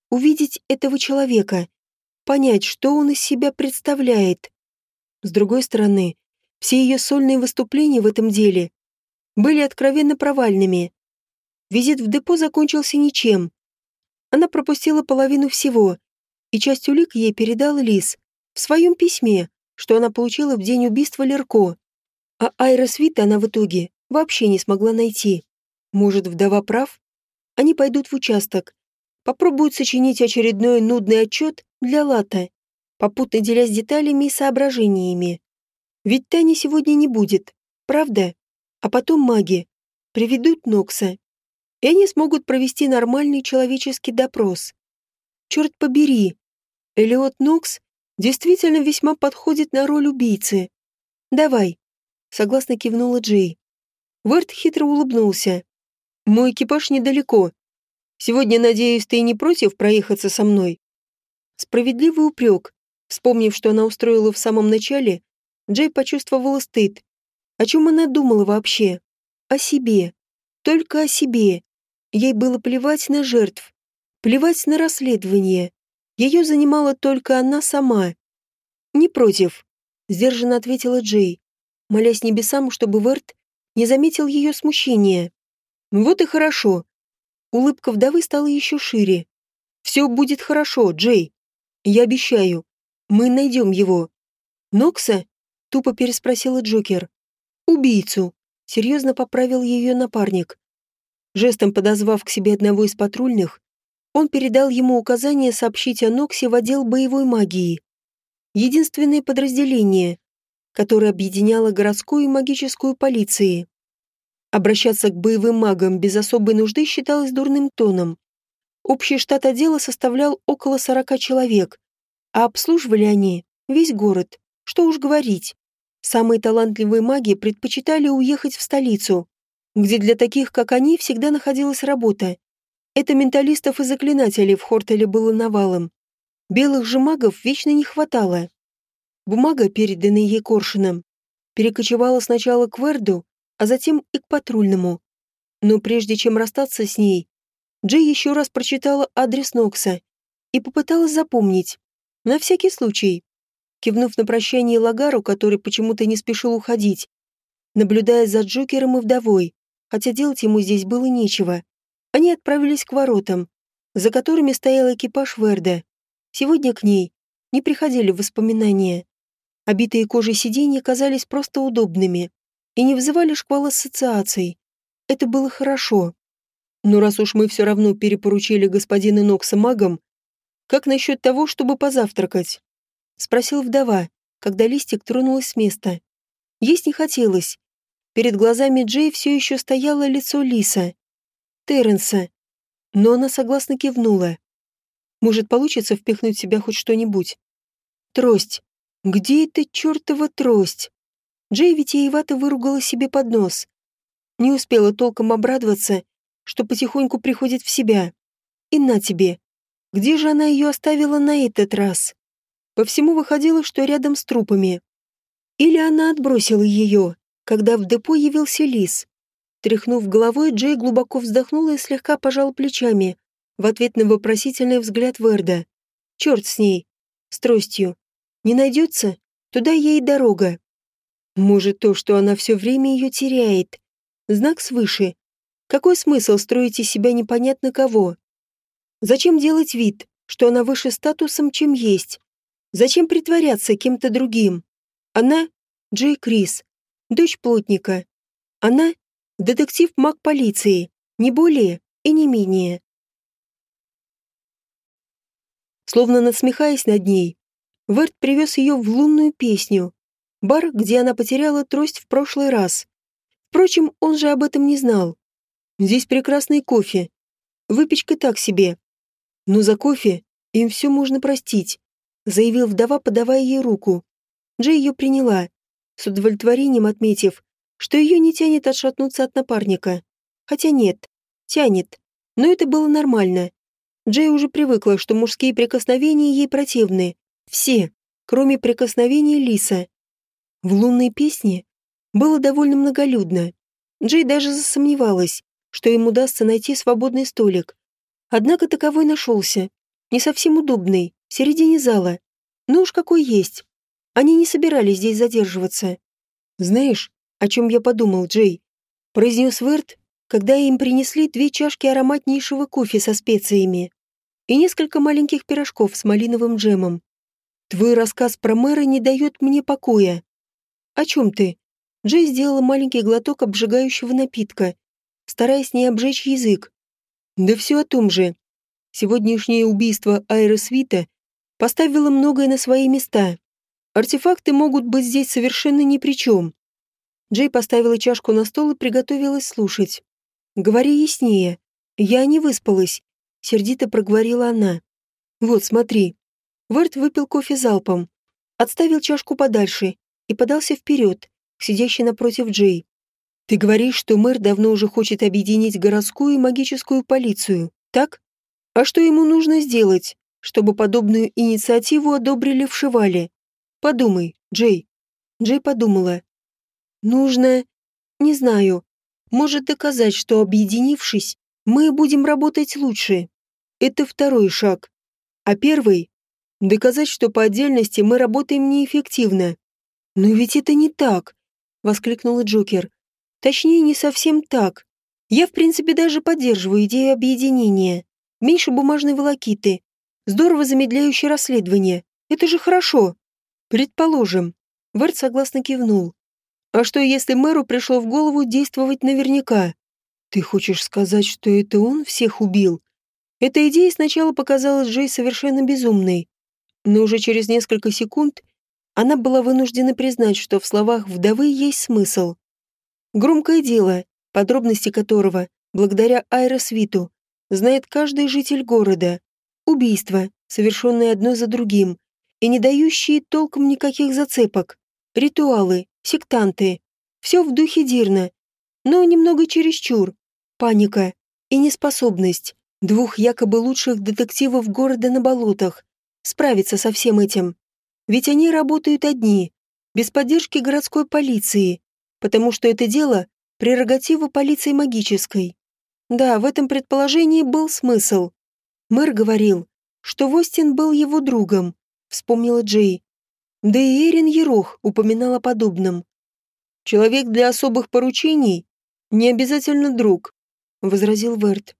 Увидеть этого человека, понять, что он из себя представляет. С другой стороны, все ее сольные выступления в этом деле были откровенно провальными. Визит в депо закончился ничем. Она пропустила половину всего, и часть улик ей передал Лис в своем письме, что она получила в день убийства Лерко. А Айра Свита она в итоге вообще не смогла найти. Может, вдова прав? Они пойдут в участок, попробуют сочинить очередной нудный отчет для Лата, попутно делясь деталями и соображениями. Ведь Тани сегодня не будет, правда? А потом маги приведут Нокса, и они смогут провести нормальный человеческий допрос. Черт побери, Элиот Нокс действительно весьма подходит на роль убийцы. Давай, согласно кивнула Джей. Верт хитро улыбнулся. Мой экипаж недалеко. Сегодня, надеюсь, ты не против проехаться со мной? Справедливый упрек. Вспомнив, что она устроила в самом начале, Джей почувствовала стыд. О чем она думала вообще? О себе. Только о себе. Ей было плевать на жертв. Плевать на расследование. Ее занимала только она сама. «Не против», — сдержанно ответила Джей, молясь небесам, чтобы Верт не заметил ее смущения. «Вот и хорошо». Улыбка вдовы стала еще шире. «Все будет хорошо, Джей. Я обещаю. Мы найдем его». «Нокса?» — тупо переспросила Джокер. «Убийцу», — серьезно поправил ее напарник. Жестом подозвав к себе одного из патрульных, он передал ему указание сообщить о Ноксе в отдел боевой магии. Единственное подразделение, которое объединяло городскую и магическую полиции. Обращаться к боевым магам без особой нужды считалось дурным тоном. Общий штат отдела составлял около 40 человек, а обслуживали они весь город, что уж говорить. Самые талантливые маги предпочитали уехать в столицу, где для таких, как они, всегда находилась работа. Это менталистов и заклинателей в Хортеле было навалом. Белых же магов вечно не хватало. Бумага, переданная ей Коршином, перекочевала сначала к Верду, а затем и к патрульному. Но прежде чем расстаться с ней, Джей еще раз прочитала адрес Нокса и попыталась запомнить. На всякий случай. Кивнув на прощание Лагару, который почему-то не спешил уходить, наблюдая за Джокером и вдовой, хотя делать ему здесь было нечего. Они отправились к воротам, за которыми стоял экипаж Верда. Сегодня к ней не приходили воспоминания. Обитые кожей сиденья казались просто удобными и не вызывали шквал ассоциаций. Это было хорошо. Но раз уж мы все равно перепоручили господина Нокса магам, как насчет того, чтобы позавтракать? Спросил вдова, когда листик тронулась с места. Есть не хотелось. Перед глазами Джей все еще стояло лицо Лиса. Терренса. Но она согласно кивнула. Может, получится впихнуть в себя хоть что-нибудь. Трость. Где эта чертова трость? Джей витиевато выругала себе под нос. Не успела толком обрадоваться, что потихоньку приходит в себя. И на тебе. Где же она ее оставила на этот раз? По всему выходило, что рядом с трупами. Или она отбросила ее, когда в депо явился лис. Тряхнув головой, Джей глубоко вздохнула и слегка пожал плечами в ответ на вопросительный взгляд Верда. Черт с ней. С тростью. Не найдется? Туда ей дорога. Может, то, что она все время ее теряет. Знак свыше. Какой смысл строить из себя непонятно кого? Зачем делать вид, что она выше статусом, чем есть? Зачем притворяться кем-то другим? Она — Джей Крис, дочь плотника. Она — детектив-маг полиции, не более и не менее. Словно насмехаясь над ней, Верт привез ее в лунную песню, бар, где она потеряла трость в прошлый раз. Впрочем, он же об этом не знал. Здесь прекрасный кофе. Выпечка так себе. Но за кофе им все можно простить, заявил вдова, подавая ей руку. Джей ее приняла, с удовлетворением отметив, что ее не тянет отшатнуться от напарника. Хотя нет, тянет. Но это было нормально. Джей уже привыкла, что мужские прикосновения ей противны. Все, кроме прикосновений Лиса. В лунной песне было довольно многолюдно. Джей даже засомневалась, что им удастся найти свободный столик. Однако таковой нашелся. Не совсем удобный, в середине зала. Ну уж какой есть. Они не собирались здесь задерживаться. «Знаешь, о чем я подумал, Джей?» произнес Верт, когда им принесли две чашки ароматнейшего кофе со специями и несколько маленьких пирожков с малиновым джемом. Твой рассказ про мэра не дает мне покоя. О чем ты? Джей сделала маленький глоток обжигающего напитка, стараясь не обжечь язык. Да все о том же. Сегодняшнее убийство Аэросвита поставило многое на свои места. Артефакты могут быть здесь совершенно ни при чем. Джей поставила чашку на стол и приготовилась слушать. «Говори яснее. Я не выспалась», — сердито проговорила она. «Вот, смотри, Верт выпил кофе залпом, отставил чашку подальше и подался вперед, к сидящей напротив Джей. «Ты говоришь, что мэр давно уже хочет объединить городскую и магическую полицию, так? А что ему нужно сделать, чтобы подобную инициативу одобрили в Шивале? Подумай, Джей». Джей подумала. «Нужно... Не знаю. Может доказать, что, объединившись, мы будем работать лучше. Это второй шаг. А первый Доказать, что по отдельности мы работаем неэффективно. Но ведь это не так, воскликнула Джокер. Точнее, не совсем так. Я, в принципе, даже поддерживаю идею объединения. Меньше бумажной волокиты. Здорово замедляющее расследование. Это же хорошо. Предположим. Верт согласно кивнул. А что, если мэру пришло в голову действовать наверняка? Ты хочешь сказать, что это он всех убил? Эта идея сначала показалась Джей совершенно безумной, но уже через несколько секунд она была вынуждена признать, что в словах вдовы есть смысл. Громкое дело, подробности которого, благодаря аэросвиту, знает каждый житель города. Убийства, совершенные одно за другим, и не дающие толком никаких зацепок. Ритуалы, сектанты. Все в духе Дирна, но немного чересчур. Паника и неспособность двух якобы лучших детективов города на болотах справиться со всем этим. Ведь они работают одни, без поддержки городской полиции, потому что это дело – прерогатива полиции магической. Да, в этом предположении был смысл. Мэр говорил, что Востин был его другом, вспомнила Джей. Да и Эрин Ерох упоминал о подобном. «Человек для особых поручений не обязательно друг», — возразил Верт.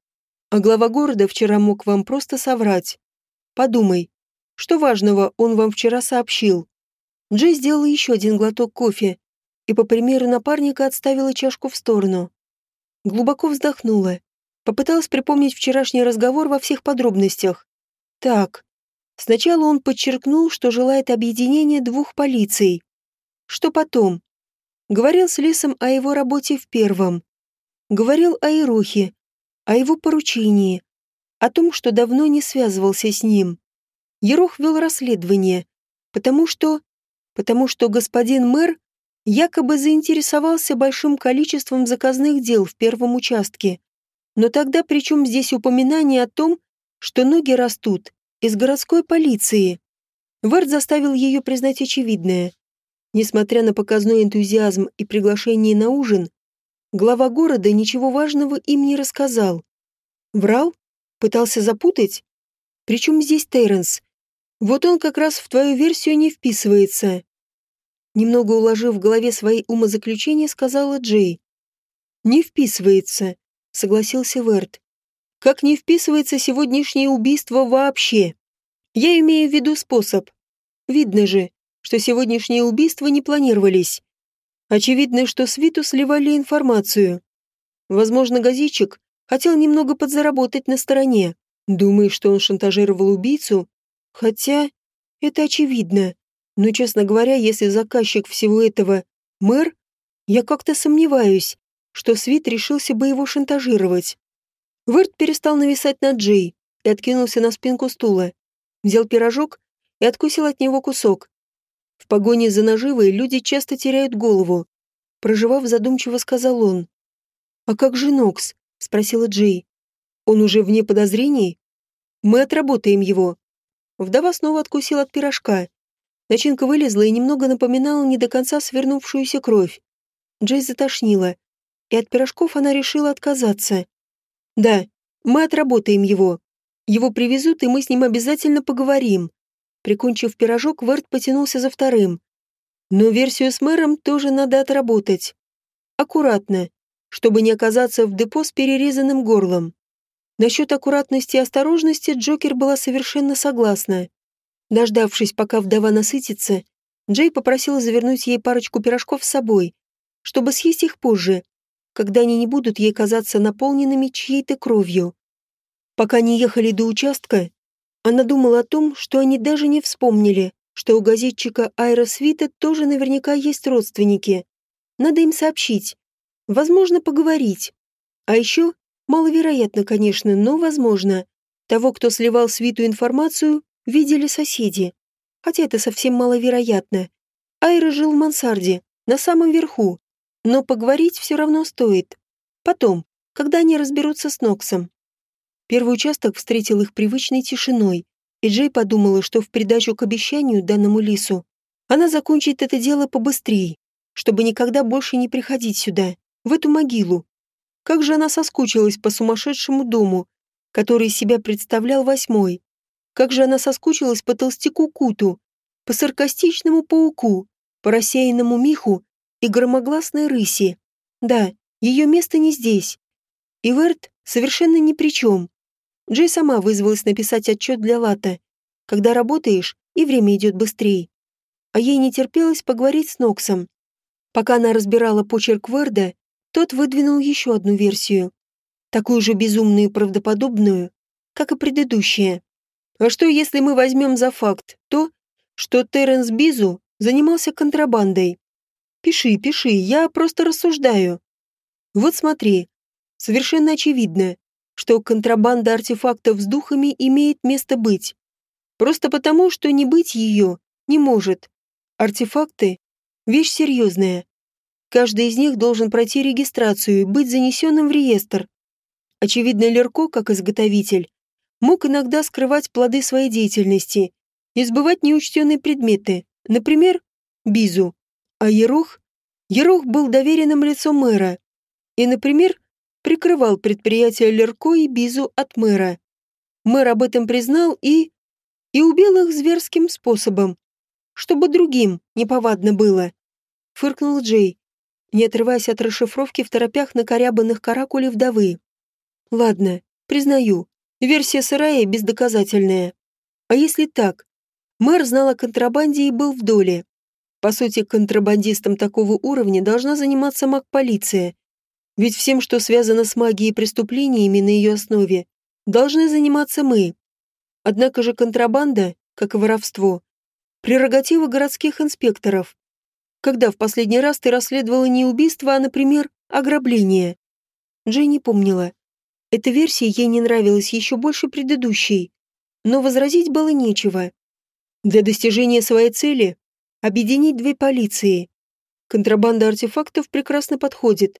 «А глава города вчера мог вам просто соврать. Подумай, что важного он вам вчера сообщил?» Джей сделала еще один глоток кофе и, по примеру напарника, отставила чашку в сторону. Глубоко вздохнула. Попыталась припомнить вчерашний разговор во всех подробностях. Так, сначала он подчеркнул, что желает объединения двух полиций. Что потом? Говорил с Лисом о его работе в первом. Говорил о Ирухе, о его поручении, о том, что давно не связывался с ним. Ерух вел расследование, потому что... потому что господин мэр якобы заинтересовался большим количеством заказных дел в первом участке. Но тогда при чем здесь упоминание о том, что ноги растут из городской полиции? Вард заставил ее признать очевидное. Несмотря на показной энтузиазм и приглашение на ужин, глава города ничего важного им не рассказал. Врал? Пытался запутать? Причем здесь Терренс? Вот он как раз в твою версию не вписывается. Немного уложив в голове свои умозаключения, сказала Джей. Не вписывается, согласился Верт. Как не вписывается сегодняшнее убийство вообще? Я имею в виду способ. Видно же, что сегодняшние убийства не планировались. Очевидно, что Свиту сливали информацию. Возможно, газетчик хотел немного подзаработать на стороне. Думаешь, что он шантажировал убийцу? Хотя, это очевидно. Но, честно говоря, если заказчик всего этого — мэр, я как-то сомневаюсь, что Свит решился бы его шантажировать. Верт перестал нависать над Джей и откинулся на спинку стула. Взял пирожок и откусил от него кусок. В погоне за наживой люди часто теряют голову. Проживав задумчиво, сказал он. «А как же Нокс?» — спросила Джей. «Он уже вне подозрений? Мы отработаем его». Вдова снова откусила от пирожка. Начинка вылезла и немного напоминала не до конца свернувшуюся кровь. Джей затошнила, и от пирожков она решила отказаться. «Да, мы отработаем его. Его привезут, и мы с ним обязательно поговорим». Прикончив пирожок, Верт потянулся за вторым. «Но версию с мэром тоже надо отработать. Аккуратно, чтобы не оказаться в депо с перерезанным горлом. Насчет аккуратности и осторожности Джокер была совершенно согласна. Дождавшись, пока вдова насытится, Джей попросила завернуть ей парочку пирожков с собой, чтобы съесть их позже, когда они не будут ей казаться наполненными чьей-то кровью. Пока не ехали до участка, она думала о том, что они даже не вспомнили, что у газетчика Айра Свита тоже наверняка есть родственники. Надо им сообщить, Возможно, поговорить. А еще, маловероятно, конечно, но возможно, того, кто сливал свиту информацию, видели соседи. Хотя это совсем маловероятно. Айра жил в мансарде, на самом верху. Но поговорить все равно стоит. Потом, когда они разберутся с Ноксом. Первый участок встретил их привычной тишиной, и Джей подумала, что в придачу к обещанию данному лису она закончит это дело побыстрее, чтобы никогда больше не приходить сюда в эту могилу. Как же она соскучилась по сумасшедшему дому, который себя представлял восьмой. Как же она соскучилась по толстяку Куту, по саркастичному пауку, по рассеянному Миху и громогласной рыси. Да, ее место не здесь. И Верт совершенно ни при чем. Джей сама вызвалась написать отчет для Лата. Когда работаешь, и время идет быстрее. А ей не терпелось поговорить с Ноксом. Пока она разбирала почерк Верда, тот выдвинул еще одну версию, такую же безумную и правдоподобную, как и предыдущая. А что, если мы возьмем за факт то, что Терренс Бизу занимался контрабандой? Пиши, пиши, я просто рассуждаю. Вот смотри, совершенно очевидно, что контрабанда артефактов с духами имеет место быть. Просто потому, что не быть ее не может. Артефакты – вещь серьезная. Каждый из них должен пройти регистрацию и быть занесенным в реестр. Очевидно, Лерко, как изготовитель, мог иногда скрывать плоды своей деятельности и сбывать неучтенные предметы, например, бизу. А Ерух? Ерух был доверенным лицом мэра и, например, прикрывал предприятия Лерко и бизу от мэра. Мэр об этом признал и... и убил их зверским способом, чтобы другим неповадно было. Фыркнул Джей, не отрываясь от расшифровки в торопях на корябанных каракуле вдовы. Ладно, признаю, версия сырая и бездоказательная. А если так? Мэр знал о контрабанде и был в доле. По сути, контрабандистом такого уровня должна заниматься маг-полиция. Ведь всем, что связано с магией и преступлениями на ее основе, должны заниматься мы. Однако же контрабанда, как и воровство, прерогатива городских инспекторов, когда в последний раз ты расследовала не убийство, а, например, ограбление? Джей помнила. Эта версия ей не нравилась еще больше предыдущей. Но возразить было нечего. Для достижения своей цели объединить две полиции. Контрабанда артефактов прекрасно подходит.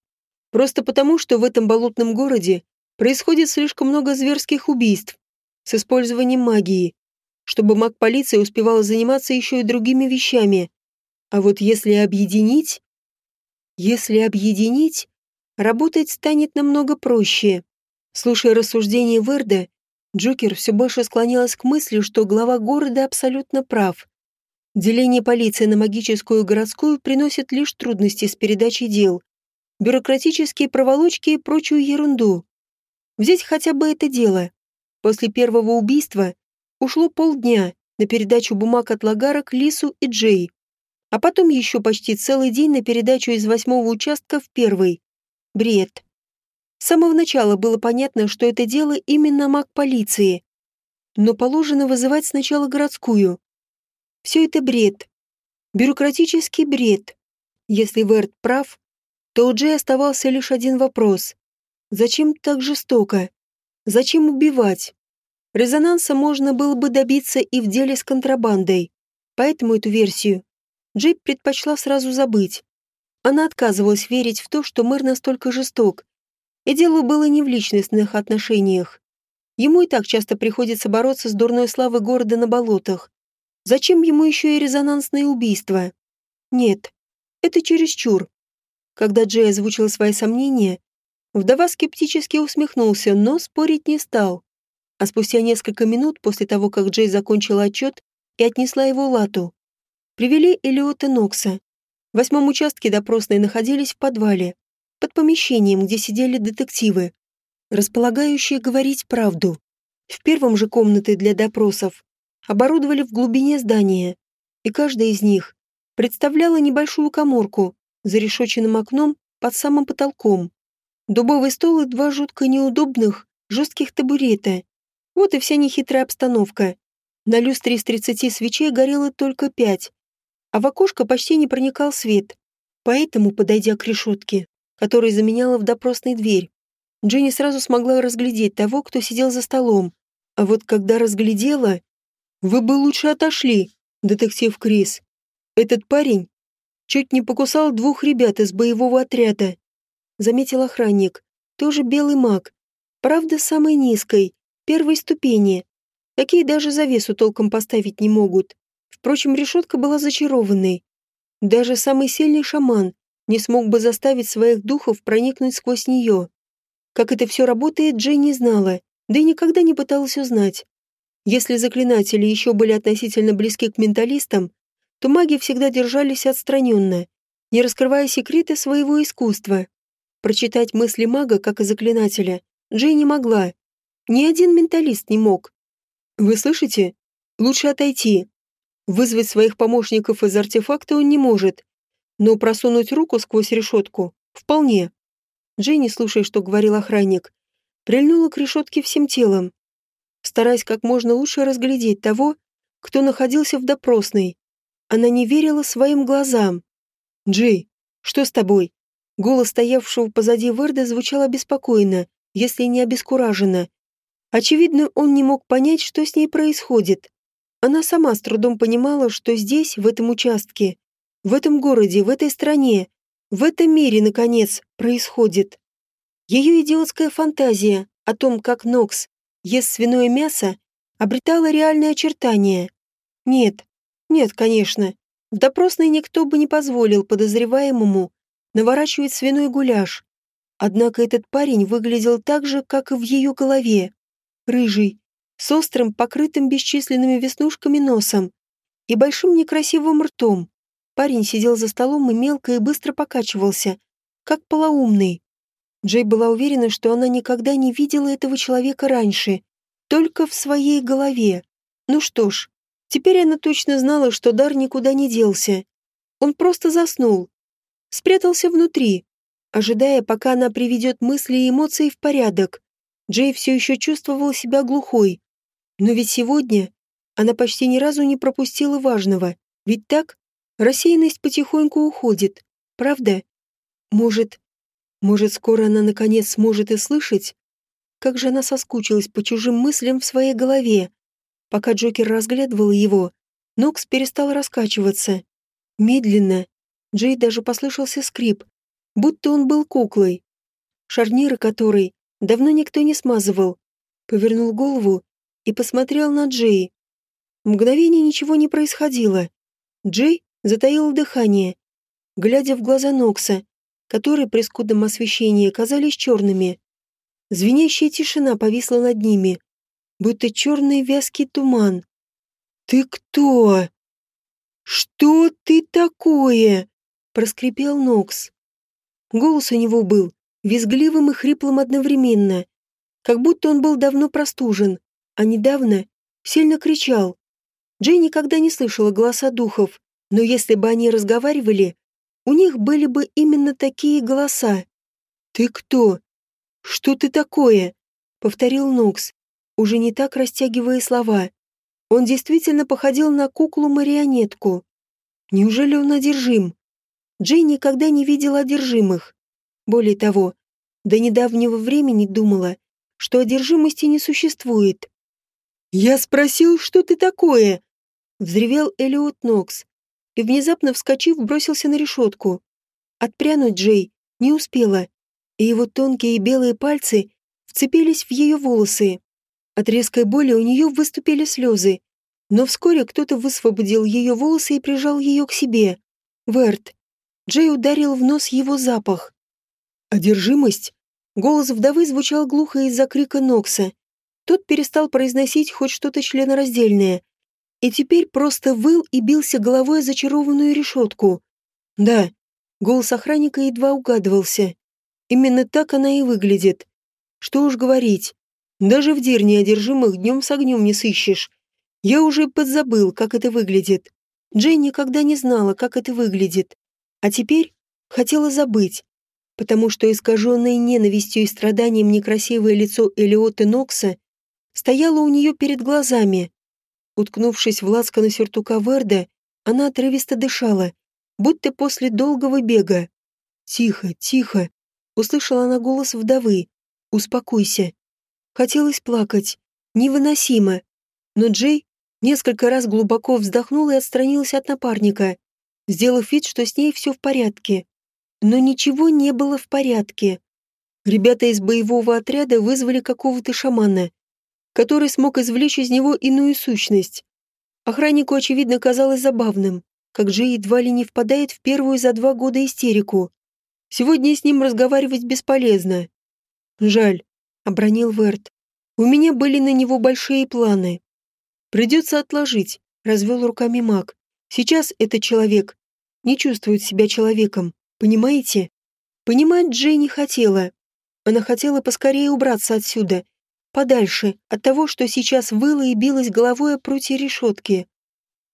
Просто потому, что в этом болотном городе происходит слишком много зверских убийств с использованием магии, чтобы маг-полиция успевала заниматься еще и другими вещами. А вот если объединить... Если объединить, работать станет намного проще. Слушая рассуждения Верда, Джокер все больше склонялась к мысли, что глава города абсолютно прав. Деление полиции на магическую и городскую приносит лишь трудности с передачей дел, бюрократические проволочки и прочую ерунду. Взять хотя бы это дело. После первого убийства ушло полдня на передачу бумаг от Лагара к Лису и Джей, а потом еще почти целый день на передачу из восьмого участка в первый. Бред. С самого начала было понятно, что это дело именно маг полиции. Но положено вызывать сначала городскую. Все это бред. Бюрократический бред. Если Верт прав, то у Джей оставался лишь один вопрос. Зачем так жестоко? Зачем убивать? Резонанса можно было бы добиться и в деле с контрабандой. Поэтому эту версию Джей предпочла сразу забыть. Она отказывалась верить в то, что мэр настолько жесток. И дело было не в личностных отношениях. Ему и так часто приходится бороться с дурной славой города на болотах. Зачем ему еще и резонансное убийство? Нет, это чересчур. Когда Джей озвучил свои сомнения, вдова скептически усмехнулся, но спорить не стал. А спустя несколько минут после того, как Джей закончила отчет и отнесла его лату, привели Элиота Нокса. В восьмом участке допросные находились в подвале, под помещением, где сидели детективы, располагающие говорить правду. В первом же комнаты для допросов оборудовали в глубине здания, и каждая из них представляла небольшую коморку за решетченным окном под самым потолком. Дубовый стол и два жутко неудобных, жестких табурета. Вот и вся нехитрая обстановка. На люстре из 30 свечей горело только пять, а в окошко почти не проникал свет. Поэтому, подойдя к решетке, которая заменяла в допросной дверь, Дженни сразу смогла разглядеть того, кто сидел за столом. А вот когда разглядела, вы бы лучше отошли, детектив Крис. Этот парень чуть не покусал двух ребят из боевого отряда. Заметил охранник. Тоже белый маг. Правда, самой низкой, первой ступени. Такие даже завесу толком поставить не могут. Впрочем, решетка была зачарованной. Даже самый сильный шаман не смог бы заставить своих духов проникнуть сквозь нее. Как это все работает, Джей не знала, да и никогда не пыталась узнать. Если заклинатели еще были относительно близки к менталистам, то маги всегда держались отстраненно, не раскрывая секреты своего искусства. Прочитать мысли мага, как и заклинателя, Джей не могла. Ни один менталист не мог. «Вы слышите? Лучше отойти. Вызвать своих помощников из артефакта он не может, но просунуть руку сквозь решетку – вполне». Джей, не слушая, что говорил охранник, прильнула к решетке всем телом, стараясь как можно лучше разглядеть того, кто находился в допросной. Она не верила своим глазам. «Джей, что с тобой?» Голос стоявшего позади Верда звучал обеспокоенно, если не обескураженно. Очевидно, он не мог понять, что с ней происходит. Она сама с трудом понимала, что здесь, в этом участке, в этом городе, в этой стране, в этом мире, наконец, происходит. Ее идиотская фантазия о том, как Нокс ест свиное мясо, обретала реальные очертания. Нет, нет, конечно, в допросной никто бы не позволил подозреваемому наворачивать свиной гуляш. Однако этот парень выглядел так же, как и в ее голове. Рыжий, с острым, покрытым бесчисленными веснушками носом и большим некрасивым ртом. Парень сидел за столом и мелко и быстро покачивался, как полоумный. Джей была уверена, что она никогда не видела этого человека раньше, только в своей голове. Ну что ж, теперь она точно знала, что дар никуда не делся. Он просто заснул, спрятался внутри, ожидая, пока она приведет мысли и эмоции в порядок. Джей все еще чувствовала себя глухой. Но ведь сегодня она почти ни разу не пропустила важного. Ведь так рассеянность потихоньку уходит, правда? Может, может, скоро она наконец сможет и слышать? Как же она соскучилась по чужим мыслям в своей голове. Пока Джокер разглядывал его, Нокс перестал раскачиваться. Медленно. Джей даже послышался скрип, будто он был куклой, шарниры которой давно никто не смазывал. Повернул голову и посмотрел на Джей. Мгновение ничего не происходило. Джей затаил дыхание, глядя в глаза Нокса, которые при скудном освещении казались черными. Звенящая тишина повисла над ними. будто черный вязкий туман. «Ты кто?» «Что ты такое?» — проскрипел Нокс. Голос у него был визгливым и хриплым одновременно, как будто он был давно простужен, а недавно сильно кричал. Джей никогда не слышала голоса духов, но если бы они разговаривали, у них были бы именно такие голоса. «Ты кто? Что ты такое?» — повторил Нокс, уже не так растягивая слова. Он действительно походил на куклу-марионетку. Неужели он одержим? Джей никогда не видела одержимых. Более того, до недавнего времени думала, что одержимости не существует. «Я спросил, что ты такое?» Взревел Элиот Нокс и, внезапно вскочив, бросился на решетку. Отпрянуть Джей не успела, и его тонкие белые пальцы вцепились в ее волосы. От резкой боли у нее выступили слезы, но вскоре кто-то высвободил ее волосы и прижал ее к себе. Верт. Джей ударил в нос его запах. «Одержимость?» Голос вдовы звучал глухо из-за крика Нокса. Тот перестал произносить хоть что-то членораздельное. И теперь просто выл и бился головой о зачарованную решетку. Да, голос охранника едва угадывался. Именно так она и выглядит. Что уж говорить. Даже в дерне одержимых днем с огнем не сыщешь. Я уже подзабыл, как это выглядит. Джей никогда не знала, как это выглядит. А теперь хотела забыть, потому что искаженное ненавистью и страданием некрасивое лицо Элиота Нокса стояло у нее перед глазами. Уткнувшись в лацкано сюртука Верда, она отрывисто дышала, будто после долгого бега. «Тихо, тихо!» — услышала она голос вдовы. «Успокойся». Хотелось плакать. Невыносимо. Но Джей несколько раз глубоко вздохнула и отстранилась от напарника, сделав вид, что с ней все в порядке. Но ничего не было в порядке. Ребята из боевого отряда вызвали какого-то шамана, который смог извлечь из него иную сущность. Охраннику, очевидно, казалось забавным, как же едва ли не впадает в первую за два года истерику. Сегодня с ним разговаривать бесполезно. Жаль, — обронил Верт. У меня были на него большие планы. Придется отложить, развел руками маг. Сейчас этот человек не чувствует себя человеком, понимаете? Понимать Джей не хотела. Она хотела поскорее убраться отсюда, подальше от того, что сейчас выло и билось головой о прутье решетки.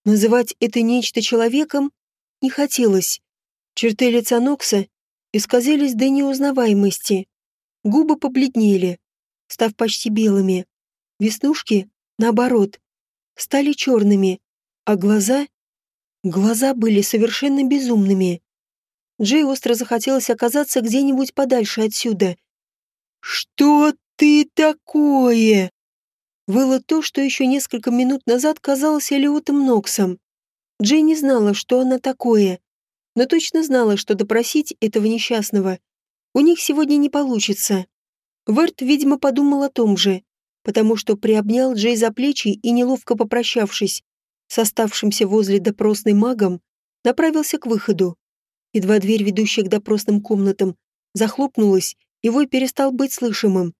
Называть это нечто человеком не хотелось. Черты лица Нокса исказились до неузнаваемости. Губы побледнели, став почти белыми. Веснушки, наоборот, стали черными, а глаза... Глаза были совершенно безумными. Джей остро захотелось оказаться где-нибудь подальше отсюда. «Что ты такое?» Было то, что еще несколько минут назад казалось Элиотом Ноксом. Джей не знала, что она такое, но точно знала, что допросить этого несчастного у них сегодня не получится. Верт, видимо, подумал о том же потому что приобнял Джей за плечи и, неловко попрощавшись с оставшимся возле допросной магом, направился к выходу. Едва дверь, ведущая к допросным комнатам, захлопнулась, вой перестал быть слышимым.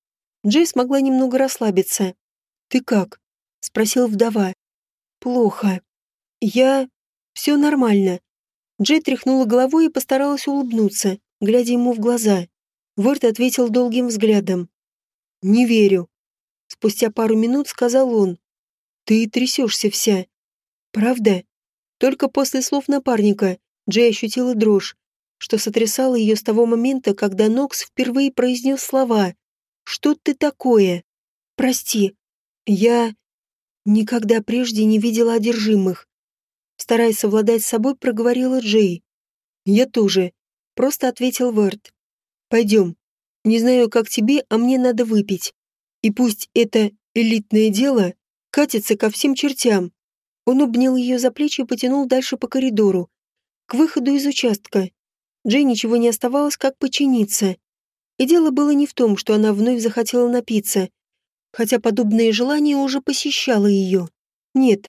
Джей смогла немного расслабиться. «Ты как?» — спросил вдова. «Плохо. Я... Все нормально». Джей тряхнула головой и постаралась улыбнуться, глядя ему в глаза. Ворд ответил долгим взглядом. «Не верю. Спустя пару минут сказал он. «Ты трясешься вся». «Правда?» Только после слов напарника Джей ощутила дрожь, что сотрясало ее с того момента, когда Нокс впервые произнес слова «Что ты такое?» «Прости, я никогда прежде не видела одержимых». Стараясь совладать с собой, проговорила Джей. «Я тоже», — просто ответил Верт. «Пойдем. Не знаю, как тебе, а мне надо выпить. И пусть это элитное дело катится ко всем чертям. Он обнял ее за плечи и потянул дальше по коридору, к выходу из участка. Джей ничего не оставалось, как подчиниться. И дело было не в том, что она вновь захотела напиться, хотя подобное желание уже посещало ее. Нет,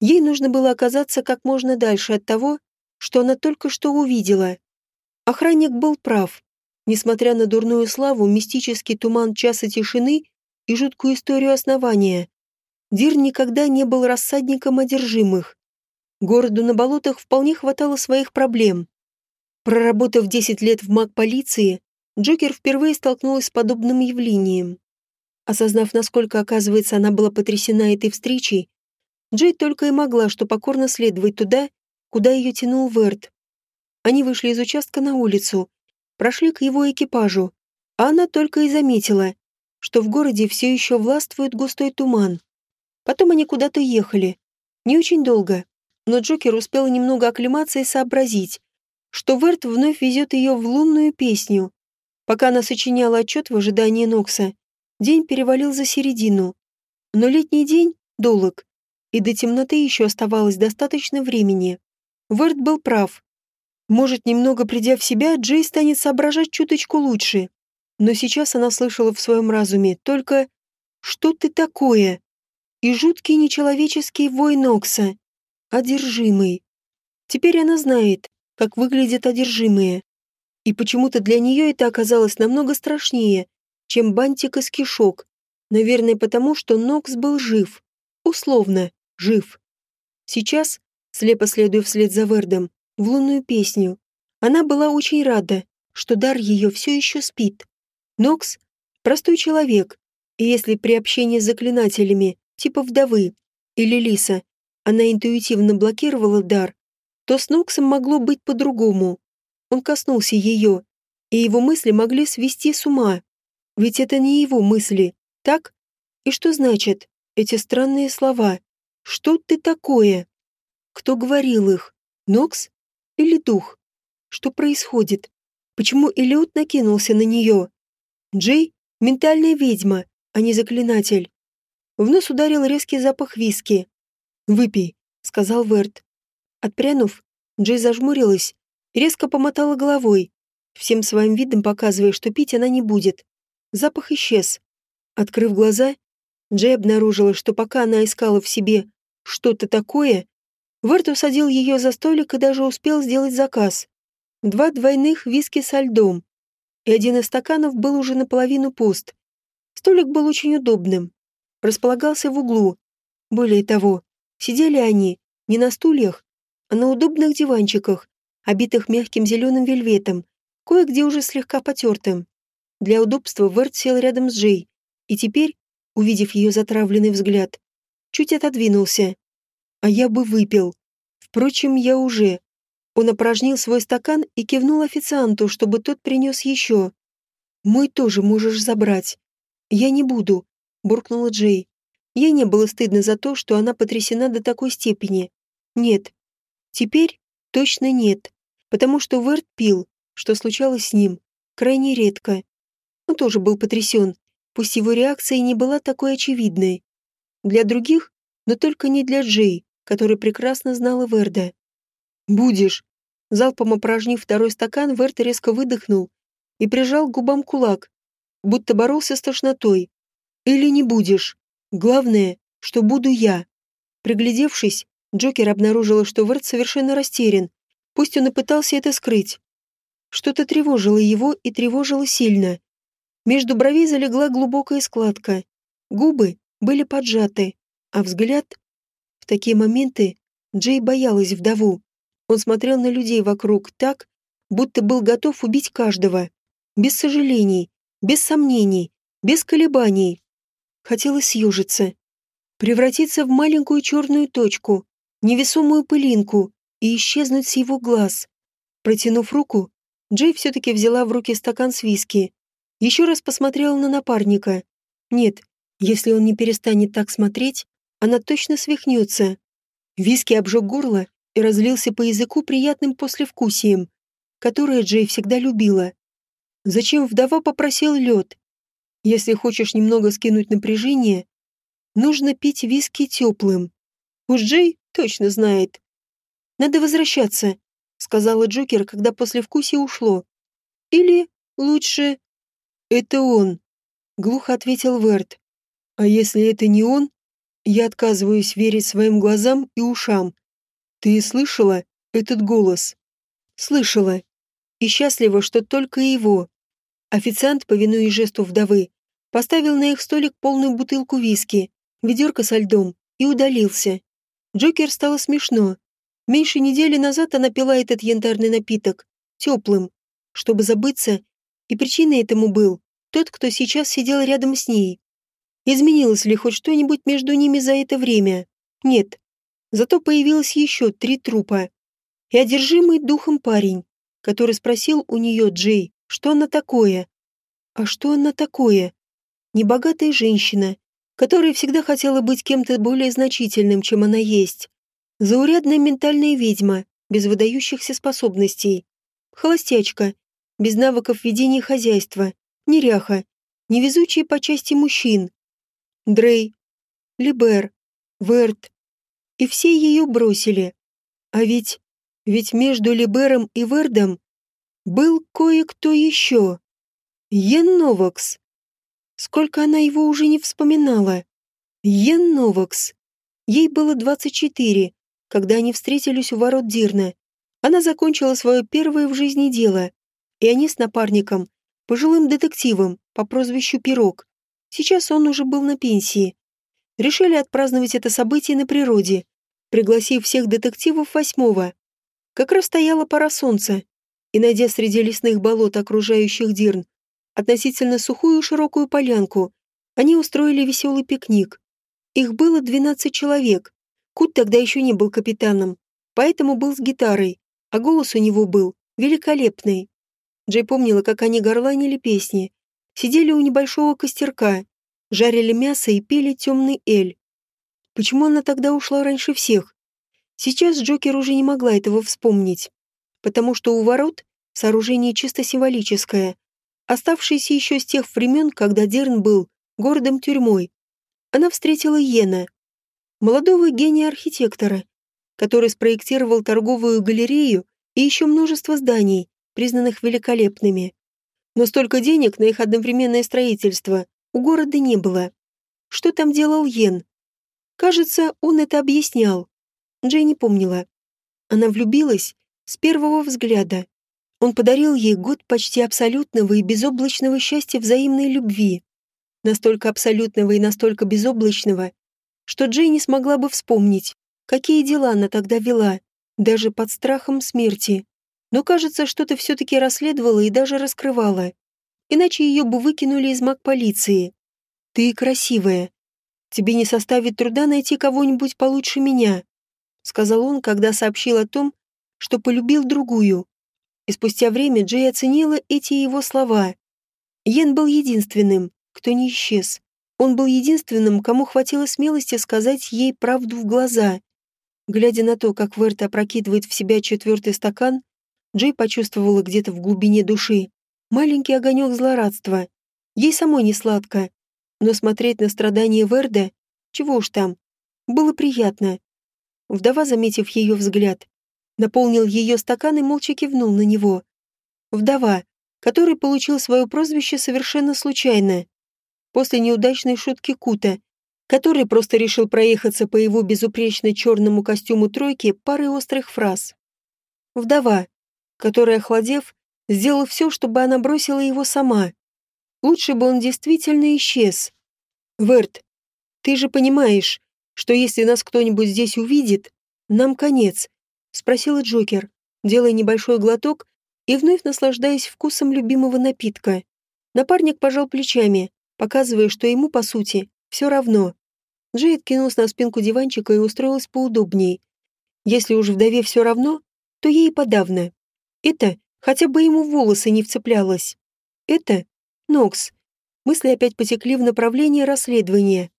ей нужно было оказаться как можно дальше от того, что она только что увидела. Охранник был прав. Несмотря на дурную славу, мистический туман часа тишины и жуткую историю основания. Дир никогда не был рассадником одержимых. Городу на болотах вполне хватало своих проблем. Проработав 10 лет в маг-полиции, Джокер впервые столкнулась с подобным явлением. Осознав, насколько, оказывается, она была потрясена этой встречей, Джей только и могла что покорно следовать туда, куда ее тянул Верт. Они вышли из участка на улицу, прошли к его экипажу, а она только и заметила, что в городе все еще властвует густой туман. Потом они куда-то ехали. Не очень долго, но Джокер успел немного оклематься и сообразить, что Верт вновь везет ее в лунную песню. Пока она сочиняла отчет в ожидании Нокса, день перевалил за середину. Но летний день долг, и до темноты еще оставалось достаточно времени. Верт был прав. Может, немного придя в себя, Джей станет соображать чуточку лучше. Но сейчас она слышала в своем разуме только «Что ты такое?» и жуткий нечеловеческий вой Нокса. Одержимый. Теперь она знает, как выглядят одержимые. И почему-то для нее это оказалось намного страшнее, чем бантик из кишок. Наверное, потому что Нокс был жив. Условно жив. Сейчас, слепо следуя вслед за Вердом, в лунную песню, она была очень рада, что дар ее все еще спит. Нокс – простой человек, и если при общении с заклинателями, типа вдовы или лиса, она интуитивно блокировала дар, то с Ноксом могло быть по-другому. Он коснулся ее, и его мысли могли свести с ума. Ведь это не его мысли, так? И что значит эти странные слова? Что ты такое? Кто говорил их? Нокс или дух? Что происходит? Почему Элиот накинулся на нее? Джей — ментальная ведьма, а не заклинатель. В нос ударил резкий запах виски. «Выпей», — сказал Верт. Отпрянув, Джей зажмурилась резко помотала головой, всем своим видом показывая, что пить она не будет. Запах исчез. Открыв глаза, Джей обнаружила, что пока она искала в себе что-то такое, Верт усадил ее за столик и даже успел сделать заказ. Два двойных виски со льдом, и один из стаканов был уже наполовину пуст. Столик был очень удобным. Располагался в углу. Более того, сидели они не на стульях, а на удобных диванчиках, обитых мягким зеленым вельветом, кое-где уже слегка потертым. Для удобства Верт сел рядом с Джей, и теперь увидев ее затравленный взгляд, чуть отодвинулся. А я бы выпил. Впрочем, я уже. Он опорожнил свой стакан и кивнул официанту, чтобы тот принес еще. «Мой тоже можешь забрать». «Я не буду», — буркнула Джей. Ей не было стыдно за то, что она потрясена до такой степени. Нет. Теперь точно нет. Потому что Верт пил, что случалось с ним, крайне редко. Он тоже был потрясен, пусть его реакция не была такой очевидной. Для других, но только не для Джей, который прекрасно знала Верда. «Будешь!» Залпом опорожнив второй стакан, Верт резко выдохнул и прижал к губам кулак, будто боролся с тошнотой. «Или не будешь. Главное, что буду я». Приглядевшись, Джокер обнаружила, что Верт совершенно растерян, пусть он и пытался это скрыть. Что-то тревожило его и тревожило сильно. Между бровей залегла глубокая складка. Губы были поджаты, а взгляд... В такие моменты Джей боялась вдову. Он смотрел на людей вокруг так, будто был готов убить каждого. Без сожалений, без сомнений, без колебаний. Хотелось съежиться. Превратиться в маленькую черную точку, невесомую пылинку и исчезнуть с его глаз. Протянув руку, Джей все-таки взяла в руки стакан с виски еще раз посмотрела на напарника. Нет, если он не перестанет так смотреть, она точно свихнется. Виски обжег горло и разлился по языку приятным послевкусием, которое Джей всегда любила. Зачем вдова попросил лед? Если хочешь немного скинуть напряжение, нужно пить виски теплым. Уж Джей точно знает. Надо возвращаться, сказала Джокер, когда послевкусие ушло. Или лучше «Это он», — глухо ответил Верт. «А если это не он, я отказываюсь верить своим глазам и ушам. Ты слышала этот голос?» «Слышала. И счастлива, что только его». Официант, повинуясь жесту вдовы, поставил на их столик полную бутылку виски ведерко со льдом и удалился. Джокер стало смешно. Меньше недели назад она пила этот янтарный напиток, теплым, чтобы забыться, и причиной этому был тот, кто сейчас сидел рядом с ней. Изменилось ли хоть что-нибудь между ними за это время? Нет. Зато появилось еще три трупа. И одержимый духом парень, который спросил у нее Джей, что она такое. А что она такое? Небогатая женщина, которая всегда хотела быть кем-то более значительным, чем она есть. Заурядная ментальная ведьма, без выдающихся способностей. Холостячка, без навыков ведения хозяйства. Неряха, невезучая по части мужчин. Дрей, Либер, Верт. И все ее бросили. А ведь... Ведь между Либером и Вердом был кое-кто еще. Йен Новакс. Сколько она его уже не вспоминала. Йен Новакс. Ей было 24, когда они встретились у ворот Дирна. Она закончила свое первое в жизни дело, и они с напарником, пожилым детективом по прозвищу Пирог, сейчас он уже был на пенсии, решили отпраздновать это событие на природе, пригласив всех детективов восьмого. Как раз стояла пора солнца, и, найдя среди лесных болот, окружающих Дирн, относительно сухую широкую полянку, они устроили веселый пикник. Их было 12 человек. Кут тогда еще не был капитаном, поэтому был с гитарой, а голос у него был великолепный. Джей помнила, как они горланили песни, сидели у небольшого костерка, жарили мясо и пели темный эль. Почему она тогда ушла раньше всех? Сейчас Джокер уже не могла этого вспомнить, потому что у ворот сооружение чисто символическое, оставшееся еще с тех времен, когда Дерн был городом-тюрьмой. Она встретила Йена, молодого гения-архитектора, который спроектировал торговую галерею и еще множество зданий, признанных великолепными. Но столько денег на их одновременное строительство у города не было. Что там делал Йен? Кажется, он это объяснял. Джей не помнила. Она влюбилась с первого взгляда. Он подарил ей год почти абсолютного и безоблачного счастья взаимной любви. Настолько абсолютного и настолько безоблачного, что Джей не смогла бы вспомнить, какие дела она тогда вела, даже под страхом смерти. Но, кажется, что-то все-таки расследовала и даже раскрывала. Иначе ее бы выкинули из маг полиции. «Ты красивая. Тебе не составит труда найти кого-нибудь получше меня», сказал он, когда сообщил о том, что полюбил другую, и спустя время Джей оценила эти его слова. Йен был единственным, кто не исчез. Он был единственным, кому хватило смелости сказать ей правду в глаза. Глядя на то, как Верт опрокидывает в себя четвертый стакан, Джей почувствовала где-то в глубине души маленький огонек злорадства. Ей самой не сладко, но смотреть на страдания Верда, чего уж там, было приятно. Вдова, заметив ее взгляд, наполнил ее стакан и молча кивнул на него. Вдова, который получил свое прозвище совершенно случайно. После неудачной шутки Кута, который просто решил проехаться по его безупречно черному костюму тройки парой острых фраз. Вдова, которая, охладев, сделала все, чтобы она бросила его сама. Лучше бы он действительно исчез. Верт, ты же понимаешь, что если нас кто-нибудь здесь увидит, нам конец, Спросила Джокер, делая небольшой глоток и вновь наслаждаясь вкусом любимого напитка. Напарник пожал плечами, показывая, что ему, по сути, все равно. Джей откинулся на спинку диванчика и устроилась поудобней. Если уж вдове все равно, то ей подавно. Это хотя бы ему волосы не вцеплялось. Это Нокс. Мысли опять потекли в направлении расследования.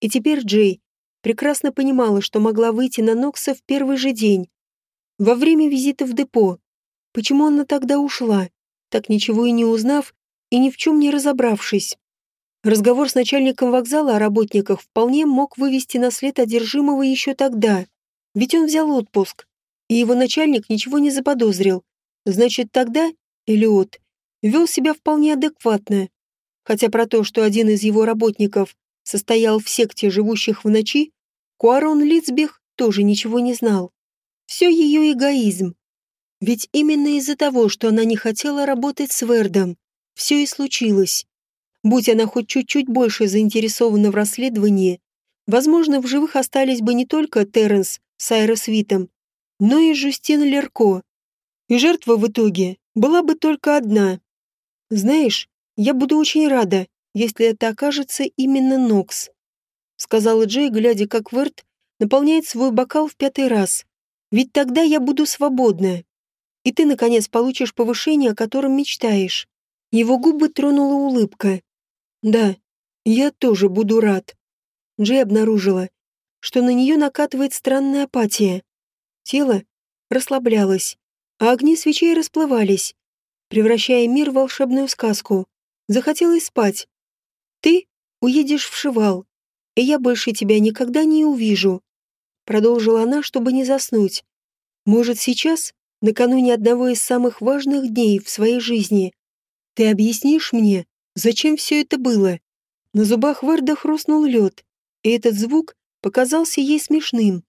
И теперь Джей прекрасно понимала, что могла выйти на Нокса в первый же день, во время визита в депо. Почему она тогда ушла, так ничего и не узнав и ни в чем не разобравшись? Разговор с начальником вокзала о работниках вполне мог вывести на след одержимого еще тогда. Ведь он взял отпуск, и его начальник ничего не заподозрил. Значит, тогда Элиот вел себя вполне адекватно. Хотя про то, что один из его работников состоял в секте живущих в ночи, Куарон Лицбих тоже ничего не знал. Все ее эгоизм. Ведь именно из-за того, что она не хотела работать с Вердом, все и случилось. Будь она хоть чуть-чуть больше заинтересована в расследовании, возможно, в живых остались бы не только Терренс с Айросвитом, но и Жюстин Лерко. И жертва в итоге была бы только одна. Знаешь, я буду очень рада, если это окажется именно Нокс, сказала Джей, глядя, как Верт наполняет свой бокал в пятый раз. Ведь тогда я буду свободна. И ты, наконец, получишь повышение, о котором мечтаешь. Его губы тронула улыбка. Да, я тоже буду рад. Джей обнаружила, что на нее накатывает странная апатия. Тело расслаблялось, а огни свечей расплывались, превращая мир в волшебную сказку. Захотелось спать. Ты уедешь в Шивал, и я больше тебя никогда не увижу. Продолжила она, чтобы не заснуть. Может, сейчас, накануне одного из самых важных дней в своей жизни, ты объяснишь мне, зачем все это было? На зубах Варда хрустнул лед, и этот звук показался ей смешным.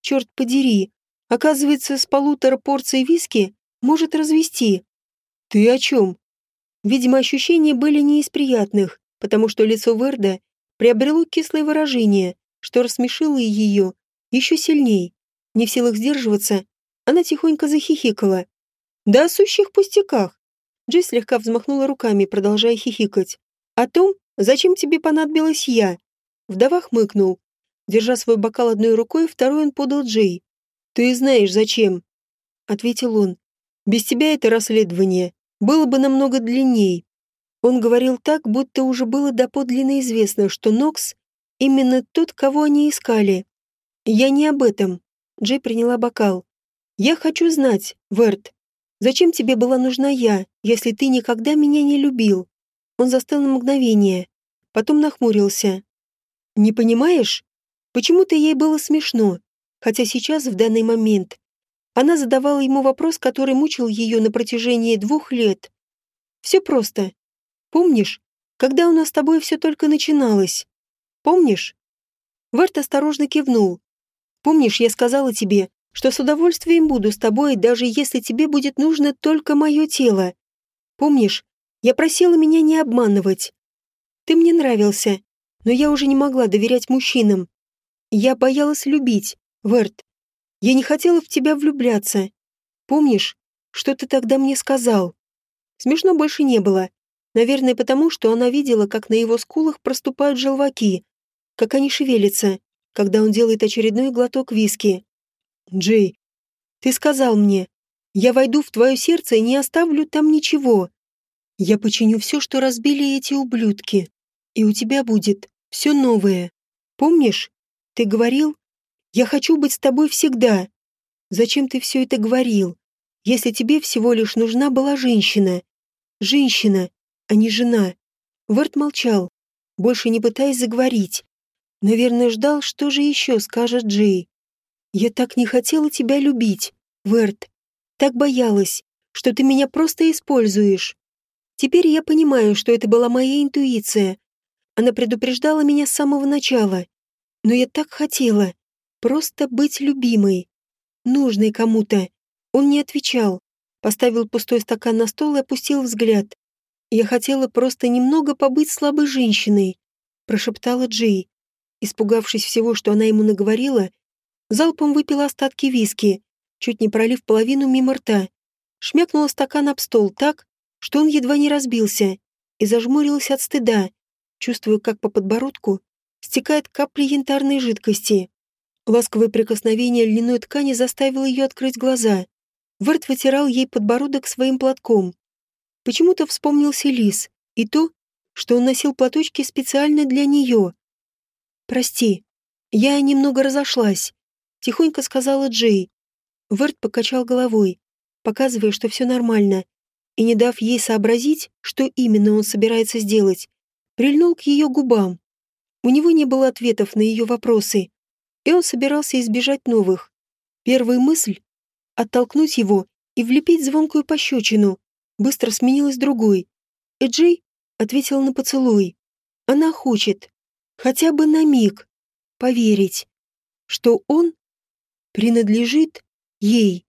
Черт подери, оказывается, с полутора порций виски может развести. Ты о чем? Видимо, ощущения были не из приятных, потому что лицо Верда приобрело кислое выражение, что рассмешило ее еще сильней. Не в силах сдерживаться, она тихонько захихикала. «Да о сущих пустяках!» Джей слегка взмахнула руками, продолжая хихикать. «О том, зачем тебе понадобилась я?» Вдова хмыкнул. Держа свой бокал одной рукой, второй он подал Джей. «Ты знаешь, зачем?» Ответил он. «Без тебя это расследование было бы намного длинней». Он говорил так, будто уже было доподлинно известно, что Нокс именно тот, кого они искали. «Я не об этом». Джей приняла бокал. «Я хочу знать, Верт, зачем тебе была нужна я, если ты никогда меня не любил?» Он застыл на мгновение, потом нахмурился. Не понимаешь? Почему-то ей было смешно, хотя сейчас, в данный момент, она задавала ему вопрос, который мучил ее на протяжении двух лет. Все просто. Помнишь, когда у нас с тобой все только начиналось? Помнишь? Верт осторожно кивнул. Помнишь, я сказала тебе, что с удовольствием буду с тобой, даже если тебе будет нужно только мое тело. Помнишь, я просила меня не обманывать. Ты мне нравился, но я уже не могла доверять мужчинам. Я боялась любить, Верт. Я не хотела в тебя влюбляться. Помнишь, что ты тогда мне сказал? Смешно больше не было. Наверное, потому, что она видела, как на его скулах проступают желваки, как они шевелятся, когда он делает очередной глоток виски. «Джей, ты сказал мне, я войду в твое сердце и не оставлю там ничего. Я починю все, что разбили эти ублюдки, и у тебя будет все новое. Помнишь? Ты говорил, я хочу быть с тобой всегда. Зачем ты все это говорил, если тебе всего лишь нужна была женщина? Женщина, а не жена. Верт молчал, больше не пытаясь заговорить. Наверное, ждал, что же еще скажет Джей. Я так не хотела тебя любить, Верт. Так боялась, что ты меня просто используешь. Теперь я понимаю, что это была моя интуиция, она предупреждала меня с самого начала. Но я так хотела. Просто быть любимой. Нужной кому-то. Он не отвечал. Поставил пустой стакан на стол и опустил взгляд. «Я хотела просто немного побыть слабой женщиной», прошептала Джей. Испугавшись всего, что она ему наговорила, залпом выпила остатки виски, чуть не пролив половину мимо рта. Шмякнула стакан об стол так, что он едва не разбился, и зажмурилась от стыда, чувствую, как по подбородку стекает капли янтарной жидкости. Ласковое прикосновение льняной ткани заставило ее открыть глаза. Верт вытирал ей подбородок своим платком. Почему-то вспомнился лис и то, что он носил платочки специально для нее. «Прости, я немного разошлась», — тихонько сказала Джей. Верт покачал головой, показывая, что все нормально, и не дав ей сообразить, что именно он собирается сделать, прильнул к ее губам. У него не было ответов на ее вопросы, и он собирался избежать новых. Первая мысль — оттолкнуть его и влепить звонкую пощечину — быстро сменилась другой. И Джей ответил на поцелуй. Она хочет, хотя бы на миг, поверить, что он принадлежит ей.